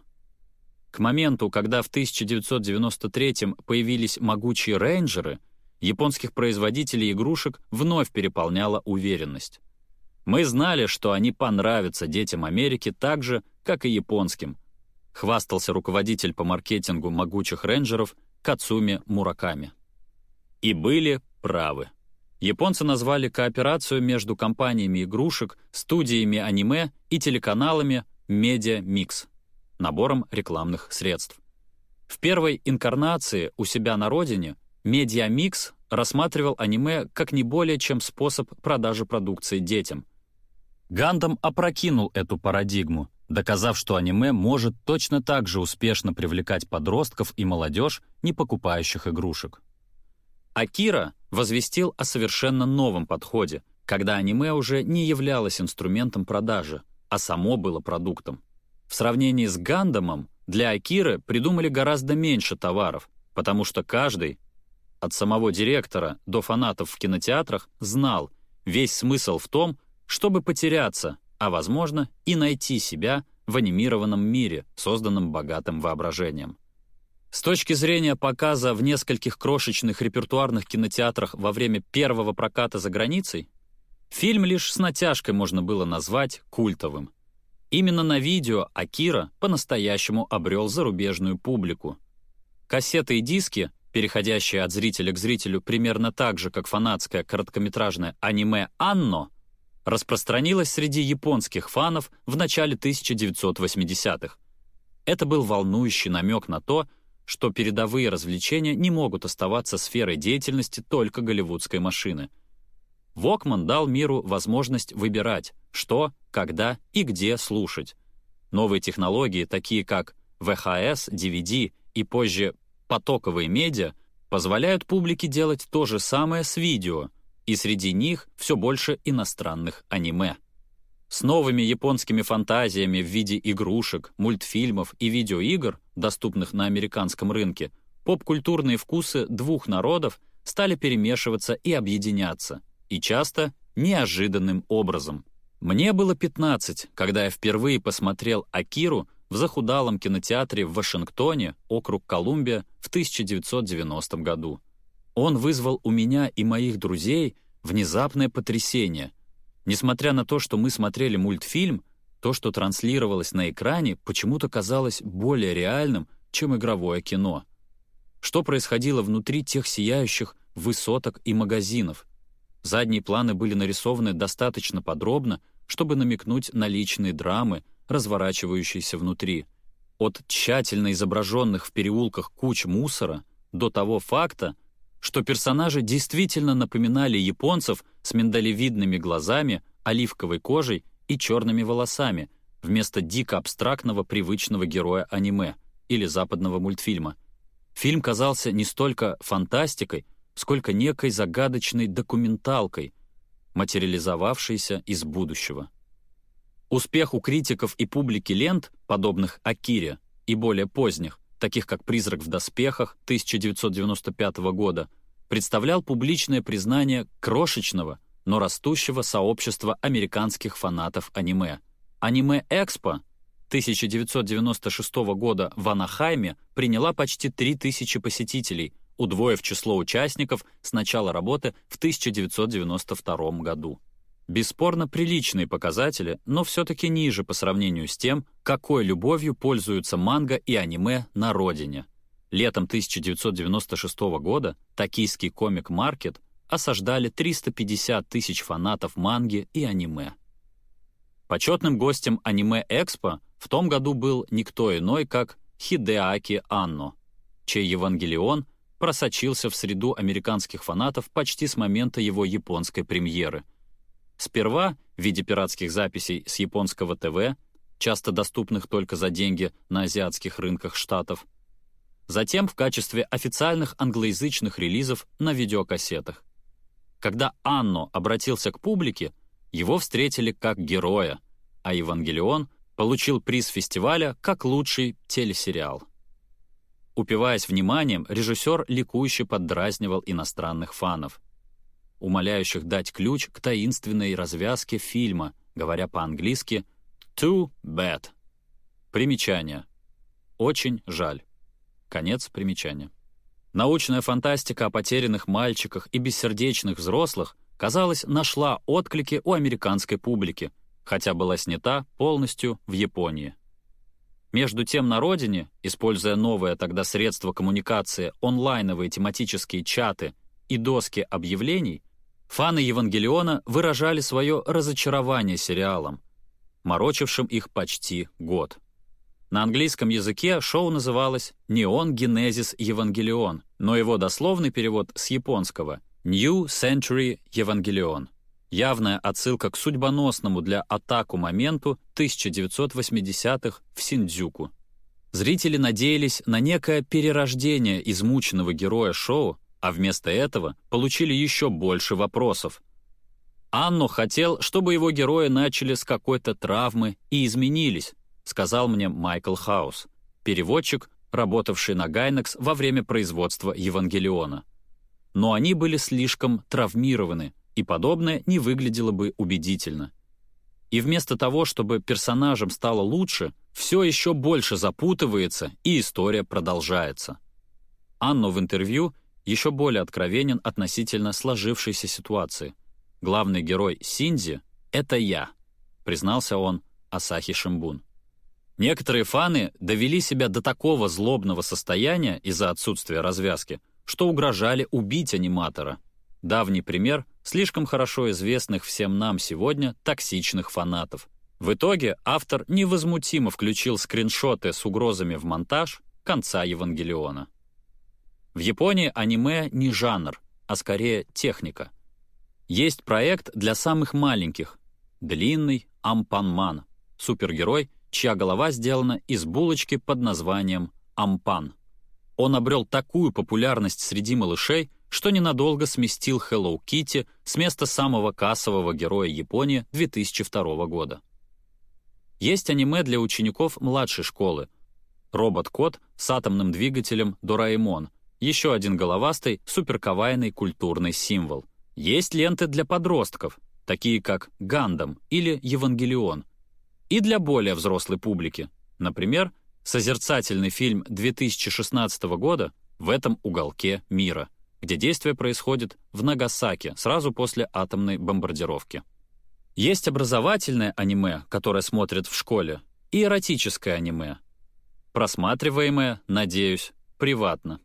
К моменту, когда в 1993 появились могучие рейнджеры — японских производителей игрушек вновь переполняла уверенность. Мы знали, что они понравятся детям Америки так же, как и японским, хвастался руководитель по маркетингу могучих рейнджеров Кацуми Мураками. И были правы. Японцы назвали кооперацию между компаниями игрушек, студиями аниме и телеканалами «Медиа Микс» набором рекламных средств. В первой инкарнации у себя на родине Медиамикс рассматривал аниме как не более чем способ продажи продукции детям. Гандам опрокинул эту парадигму, доказав, что аниме может точно так же успешно привлекать подростков и молодежь, не покупающих игрушек. Акира возвестил о совершенно новом подходе, когда аниме уже не являлось инструментом продажи, а само было продуктом. В сравнении с Гандамом для Акиры придумали гораздо меньше товаров, потому что каждый от самого директора до фанатов в кинотеатрах, знал, весь смысл в том, чтобы потеряться, а, возможно, и найти себя в анимированном мире, созданном богатым воображением. С точки зрения показа в нескольких крошечных репертуарных кинотеатрах во время первого проката за границей, Фильм лишь с натяжкой можно было назвать культовым. Именно на видео Акира по-настоящему обрел зарубежную публику. Кассеты и диски, переходящие от зрителя к зрителю примерно так же, как фанатское короткометражное аниме «Анно», распространилось среди японских фанов в начале 1980-х. Это был волнующий намек на то, что передовые развлечения не могут оставаться сферой деятельности только голливудской машины. Вокман дал миру возможность выбирать, что, когда и где слушать. Новые технологии, такие как VHS, DVD и позже потоковые медиа, позволяют публике делать то же самое с видео, и среди них все больше иностранных аниме. С новыми японскими фантазиями в виде игрушек, мультфильмов и видеоигр, доступных на американском рынке, поп-культурные вкусы двух народов стали перемешиваться и объединяться, и часто неожиданным образом. Мне было 15, когда я впервые посмотрел «Акиру» в захудалом кинотеатре в Вашингтоне, округ Колумбия, в 1990 году. Он вызвал у меня и моих друзей внезапное потрясение, Несмотря на то, что мы смотрели мультфильм, то, что транслировалось на экране, почему-то казалось более реальным, чем игровое кино. Что происходило внутри тех сияющих высоток и магазинов? Задние планы были нарисованы достаточно подробно, чтобы намекнуть на личные драмы, разворачивающиеся внутри. От тщательно изображенных в переулках куч мусора до того факта, что персонажи действительно напоминали японцев с миндалевидными глазами, оливковой кожей и черными волосами, вместо дико абстрактного привычного героя аниме или западного мультфильма. Фильм казался не столько фантастикой, сколько некой загадочной документалкой, материализовавшейся из будущего. Успех у критиков и публики лент, подобных Акире и более поздних, таких как «Призрак в доспехах» 1995 года, представлял публичное признание крошечного, но растущего сообщества американских фанатов аниме. Аниме-экспо 1996 года в Анахайме приняла почти 3000 посетителей, удвоив число участников с начала работы в 1992 году. Бесспорно приличные показатели, но все-таки ниже по сравнению с тем, какой любовью пользуются манго и аниме на родине. Летом 1996 года токийский комик-маркет осаждали 350 тысяч фанатов манги и аниме. Почетным гостем аниме-экспо в том году был никто иной, как Хидеаки Анно, чей «Евангелион» просочился в среду американских фанатов почти с момента его японской премьеры — Сперва в виде пиратских записей с японского ТВ, часто доступных только за деньги на азиатских рынках Штатов, затем в качестве официальных англоязычных релизов на видеокассетах. Когда Анно обратился к публике, его встретили как героя, а «Евангелион» получил приз фестиваля как лучший телесериал. Упиваясь вниманием, режиссер ликующе поддразнивал иностранных фанов умоляющих дать ключ к таинственной развязке фильма, говоря по-английски «too bad». Примечание. Очень жаль. Конец примечания. Научная фантастика о потерянных мальчиках и бессердечных взрослых, казалось, нашла отклики у американской публики, хотя была снята полностью в Японии. Между тем на родине, используя новое тогда средство коммуникации, онлайновые тематические чаты и доски объявлений, Фаны Евангелиона выражали свое разочарование сериалом, морочившим их почти год. На английском языке шоу называлось «Неон Генезис Евангелион», но его дословный перевод с японского «New Century Евангелион» явная отсылка к судьбоносному для атаку моменту 1980-х в Синдзюку. Зрители надеялись на некое перерождение измученного героя шоу а вместо этого получили еще больше вопросов. Анну хотел, чтобы его герои начали с какой-то травмы и изменились, сказал мне Майкл Хаус, переводчик, работавший на Гайнекс во время производства Евангелиона. Но они были слишком травмированы, и подобное не выглядело бы убедительно. И вместо того, чтобы персонажам стало лучше, все еще больше запутывается, и история продолжается. Анну в интервью еще более откровенен относительно сложившейся ситуации. главный герой Синзи — это я, признался он Асахи Шимбун. Некоторые фаны довели себя до такого злобного состояния из-за отсутствия развязки, что угрожали убить аниматора. Давний пример слишком хорошо известных всем нам сегодня токсичных фанатов. В итоге автор невозмутимо включил скриншоты с угрозами в монтаж конца Евангелиона. В Японии аниме не жанр, а скорее техника. Есть проект для самых маленьких — длинный Ампанман, супергерой, чья голова сделана из булочки под названием Ампан. Он обрел такую популярность среди малышей, что ненадолго сместил Hello Kitty с места самого кассового героя Японии 2002 года. Есть аниме для учеников младшей школы. Робот-кот с атомным двигателем Дораэмон, еще один головастый, суперкавайный культурный символ. Есть ленты для подростков, такие как «Гандам» или «Евангелион», и для более взрослой публики, например, созерцательный фильм 2016 года «В этом уголке мира», где действие происходит в Нагасаке сразу после атомной бомбардировки. Есть образовательное аниме, которое смотрят в школе, и эротическое аниме, просматриваемое, надеюсь, приватно.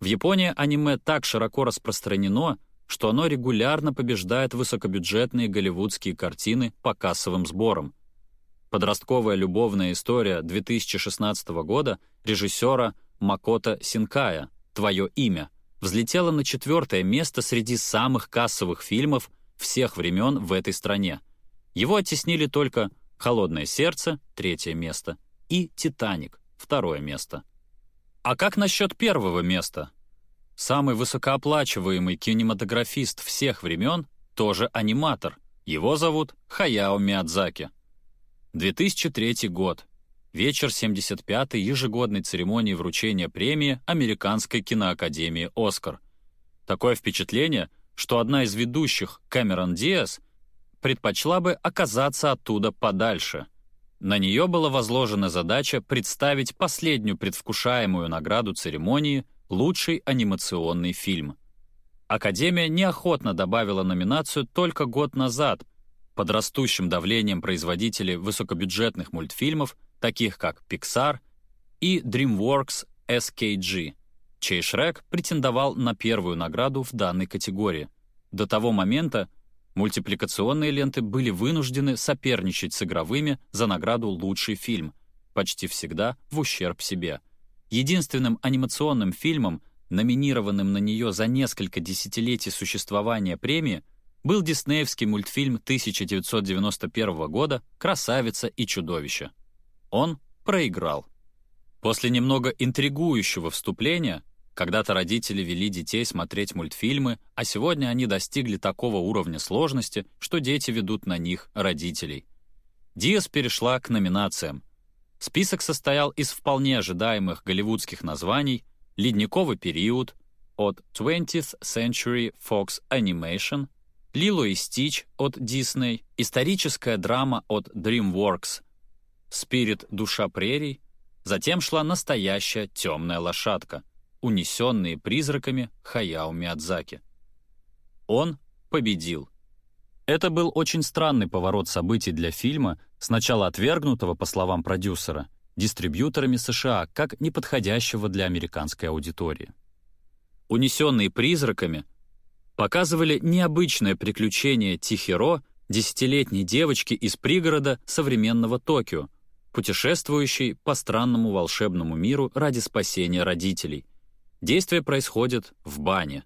В Японии аниме так широко распространено, что оно регулярно побеждает высокобюджетные голливудские картины по кассовым сборам. Подростковая любовная история 2016 года режиссера Макото Синкая «Твое имя» взлетела на четвертое место среди самых кассовых фильмов всех времен в этой стране. Его оттеснили только «Холодное сердце» — третье место и «Титаник» — второе место. А как насчет первого места? Самый высокооплачиваемый кинематографист всех времен тоже аниматор. Его зовут Хаяо Миядзаки. 2003 год. Вечер 75-й ежегодной церемонии вручения премии Американской киноакадемии «Оскар». Такое впечатление — что одна из ведущих, Кэмерон Диас, предпочла бы оказаться оттуда подальше. На нее была возложена задача представить последнюю предвкушаемую награду церемонии «Лучший анимационный фильм». Академия неохотно добавила номинацию только год назад, под растущим давлением производителей высокобюджетных мультфильмов, таких как Pixar и DreamWorks SKG чей Шрек претендовал на первую награду в данной категории. До того момента мультипликационные ленты были вынуждены соперничать с игровыми за награду «Лучший фильм», почти всегда в ущерб себе. Единственным анимационным фильмом, номинированным на нее за несколько десятилетий существования премии, был диснеевский мультфильм 1991 года «Красавица и чудовище». Он проиграл. После немного интригующего вступления когда-то родители вели детей смотреть мультфильмы, а сегодня они достигли такого уровня сложности, что дети ведут на них родителей. Диас перешла к номинациям. Список состоял из вполне ожидаемых голливудских названий «Ледниковый период» от 20th Century Fox Animation, «Лило и Стич» от Disney, историческая драма от DreamWorks, «Спирит. Душа прерий», затем шла настоящая темная лошадка — унесенные призраками Хаяо Миядзаки. Он победил. Это был очень странный поворот событий для фильма, сначала отвергнутого, по словам продюсера, дистрибьюторами США как неподходящего для американской аудитории. «Унесенные призраками» показывали необычное приключение Тихиро, десятилетней девочки из пригорода современного Токио, путешествующей по странному волшебному миру ради спасения родителей, Действие происходит в бане,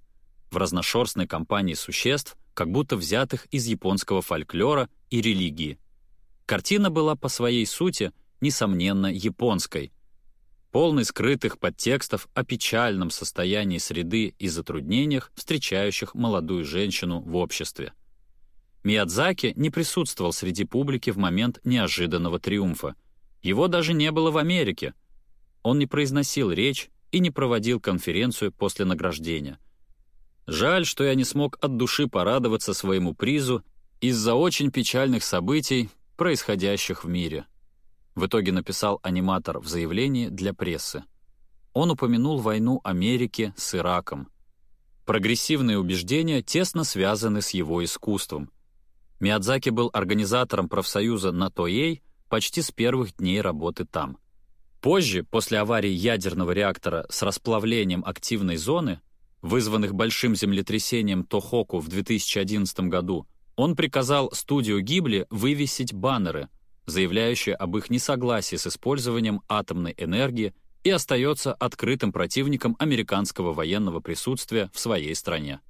в разношерстной компании существ, как будто взятых из японского фольклора и религии. Картина была по своей сути, несомненно, японской, полной скрытых подтекстов о печальном состоянии среды и затруднениях, встречающих молодую женщину в обществе. Миядзаки не присутствовал среди публики в момент неожиданного триумфа. Его даже не было в Америке. Он не произносил речь и не проводил конференцию после награждения. Жаль, что я не смог от души порадоваться своему призу из-за очень печальных событий, происходящих в мире. В итоге написал аниматор в заявлении для прессы. Он упомянул войну Америки с Ираком. Прогрессивные убеждения тесно связаны с его искусством. Миядзаки был организатором профсоюза на Тоей почти с первых дней работы там. Позже, после аварии ядерного реактора с расплавлением активной зоны, вызванных большим землетрясением Тохоку в 2011 году, он приказал студию Гибли вывесить баннеры, заявляющие об их несогласии с использованием атомной энергии и остается открытым противником американского военного присутствия в своей стране.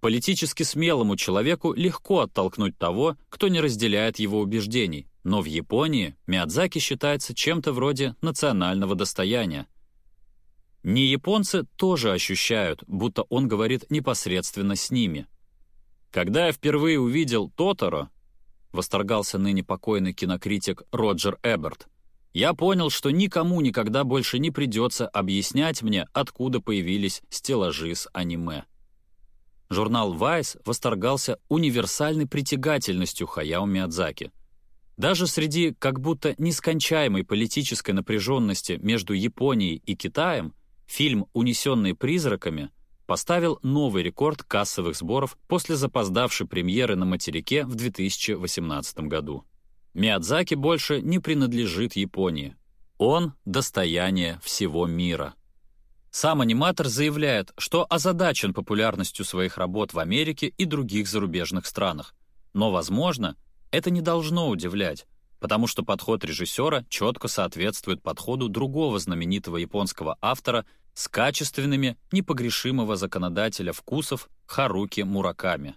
Политически смелому человеку легко оттолкнуть того, кто не разделяет его убеждений, но в Японии Миядзаки считается чем-то вроде национального достояния. Не японцы тоже ощущают, будто он говорит непосредственно с ними. Когда я впервые увидел Тоторо, восторгался ныне покойный кинокритик Роджер Эберт, я понял, что никому никогда больше не придется объяснять мне, откуда появились стеллажи с аниме. Журнал Vice восторгался универсальной притягательностью Хаяо Миядзаки. Даже среди как будто нескончаемой политической напряженности между Японией и Китаем фильм «Унесенные призраками» поставил новый рекорд кассовых сборов после запоздавшей премьеры на материке в 2018 году. Миядзаки больше не принадлежит Японии. Он — достояние всего мира. Сам аниматор заявляет, что озадачен популярностью своих работ в Америке и других зарубежных странах. Но, возможно, это не должно удивлять, потому что подход режиссера четко соответствует подходу другого знаменитого японского автора с качественными, непогрешимого законодателя вкусов Харуки Мураками.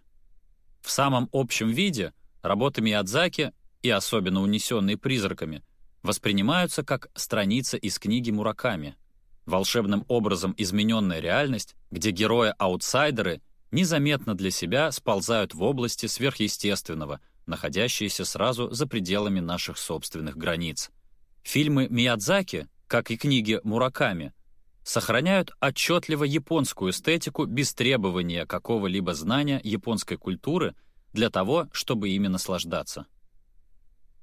В самом общем виде работы Миядзаки, и особенно унесенные призраками, воспринимаются как страница из книги Мураками — волшебным образом измененная реальность, где герои-аутсайдеры незаметно для себя сползают в области сверхъестественного, находящиеся сразу за пределами наших собственных границ. Фильмы Миядзаки, как и книги Мураками, сохраняют отчетливо японскую эстетику без требования какого-либо знания японской культуры для того, чтобы ими наслаждаться.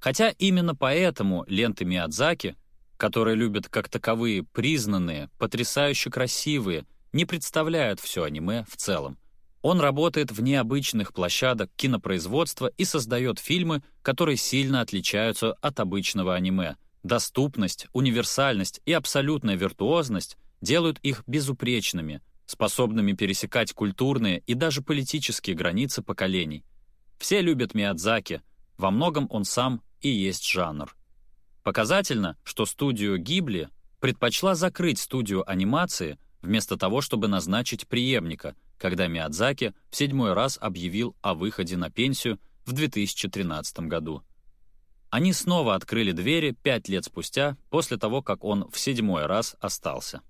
Хотя именно поэтому ленты Миядзаки которые любят как таковые признанные, потрясающе красивые, не представляют все аниме в целом. Он работает в необычных площадок кинопроизводства и создает фильмы, которые сильно отличаются от обычного аниме. Доступность, универсальность и абсолютная виртуозность делают их безупречными, способными пересекать культурные и даже политические границы поколений. Все любят Миядзаки, во многом он сам и есть жанр. Показательно, что студию Гибли предпочла закрыть студию анимации вместо того, чтобы назначить преемника, когда Миядзаки в седьмой раз объявил о выходе на пенсию в 2013 году. Они снова открыли двери пять лет спустя, после того, как он в седьмой раз остался.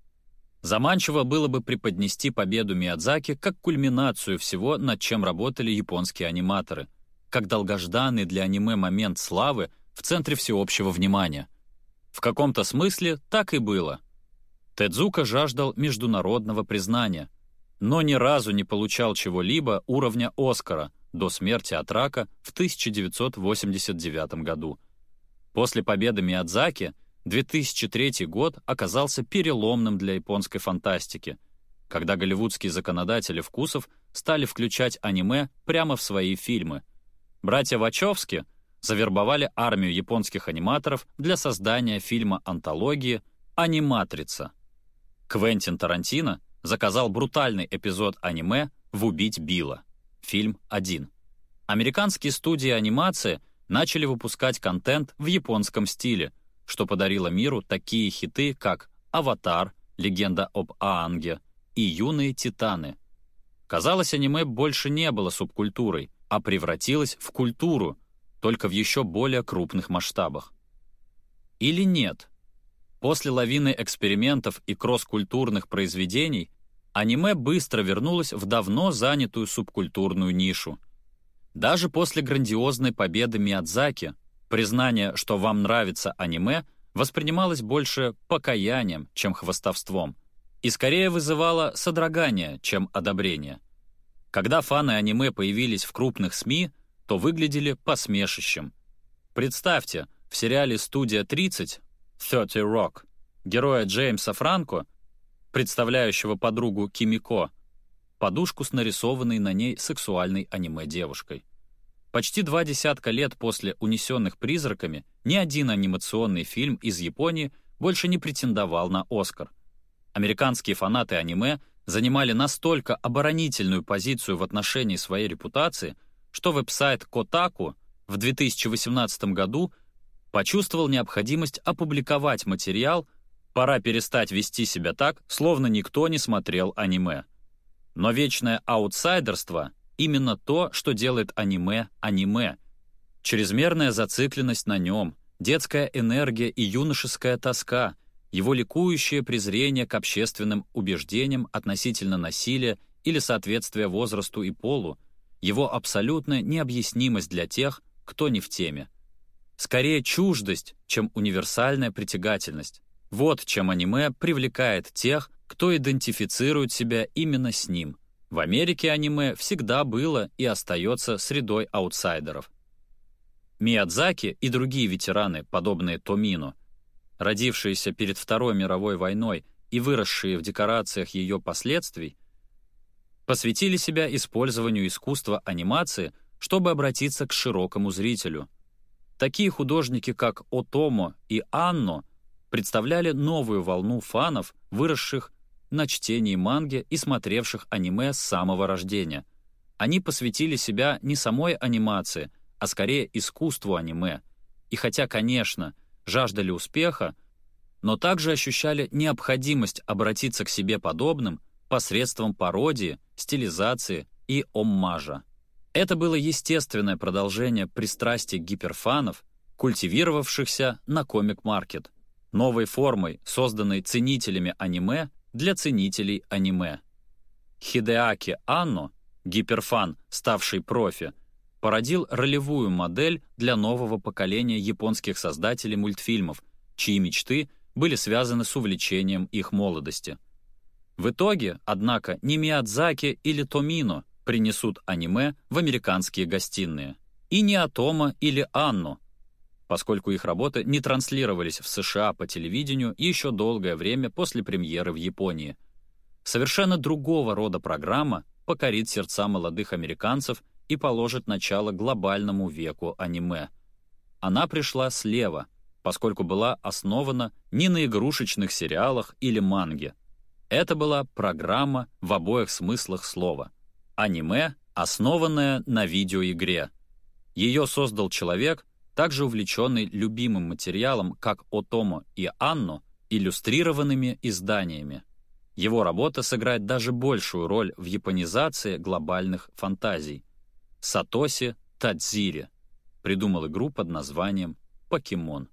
Заманчиво было бы преподнести победу Миядзаки как кульминацию всего, над чем работали японские аниматоры, как долгожданный для аниме момент славы — в центре всеобщего внимания. В каком-то смысле так и было. Тедзука жаждал международного признания, но ни разу не получал чего-либо уровня Оскара до смерти от рака в 1989 году. После победы Миядзаки 2003 год оказался переломным для японской фантастики, когда голливудские законодатели вкусов стали включать аниме прямо в свои фильмы. Братья Вачовски — завербовали армию японских аниматоров для создания фильма-антологии «Аниматрица». Квентин Тарантино заказал брутальный эпизод аниме в «Убить Билла» фильм 1. Американские студии анимации начали выпускать контент в японском стиле, что подарило миру такие хиты, как «Аватар», «Легенда об Аанге» и «Юные титаны». Казалось, аниме больше не было субкультурой, а превратилось в культуру, только в еще более крупных масштабах. Или нет? После лавины экспериментов и кросс-культурных произведений аниме быстро вернулось в давно занятую субкультурную нишу. Даже после грандиозной победы Миядзаки признание, что вам нравится аниме, воспринималось больше покаянием, чем хвастовством, и скорее вызывало содрогание, чем одобрение. Когда фаны аниме появились в крупных СМИ — то выглядели посмешищем. Представьте, в сериале «Студия 30» «30 Rock» героя Джеймса Франко, представляющего подругу Кимико, подушку с нарисованной на ней сексуальной аниме-девушкой. Почти два десятка лет после «Унесенных призраками» ни один анимационный фильм из Японии больше не претендовал на «Оскар». Американские фанаты аниме занимали настолько оборонительную позицию в отношении своей репутации, что веб-сайт Kotaku в 2018 году почувствовал необходимость опубликовать материал «Пора перестать вести себя так, словно никто не смотрел аниме». Но вечное аутсайдерство — именно то, что делает аниме аниме. Чрезмерная зацикленность на нем, детская энергия и юношеская тоска, его ликующее презрение к общественным убеждениям относительно насилия или соответствия возрасту и полу, его абсолютная необъяснимость для тех, кто не в теме. Скорее чуждость, чем универсальная притягательность. Вот чем аниме привлекает тех, кто идентифицирует себя именно с ним. В Америке аниме всегда было и остается средой аутсайдеров. Миядзаки и другие ветераны, подобные Томину, родившиеся перед Второй мировой войной и выросшие в декорациях ее последствий, посвятили себя использованию искусства анимации, чтобы обратиться к широкому зрителю. Такие художники, как Отомо и Анно, представляли новую волну фанов, выросших на чтении манги и смотревших аниме с самого рождения. Они посвятили себя не самой анимации, а скорее искусству аниме. И хотя, конечно, жаждали успеха, но также ощущали необходимость обратиться к себе подобным посредством пародии, стилизации и оммажа. Это было естественное продолжение пристрастий гиперфанов, культивировавшихся на комик-маркет, новой формой, созданной ценителями аниме для ценителей аниме. Хидеаки Анно, гиперфан, ставший профи, породил ролевую модель для нового поколения японских создателей мультфильмов, чьи мечты были связаны с увлечением их молодости. В итоге, однако, не Миядзаки или Томино принесут аниме в американские гостиные, и не Атома или Анну, поскольку их работы не транслировались в США по телевидению еще долгое время после премьеры в Японии. Совершенно другого рода программа покорит сердца молодых американцев и положит начало глобальному веку аниме. Она пришла слева, поскольку была основана не на игрушечных сериалах или манге. Это была программа в обоих смыслах слова. Аниме, основанное на видеоигре. Ее создал человек, также увлеченный любимым материалом, как Отомо и Анно, иллюстрированными изданиями. Его работа сыграет даже большую роль в японизации глобальных фантазий. Сатоси Тадзири придумал игру под названием «Покемон».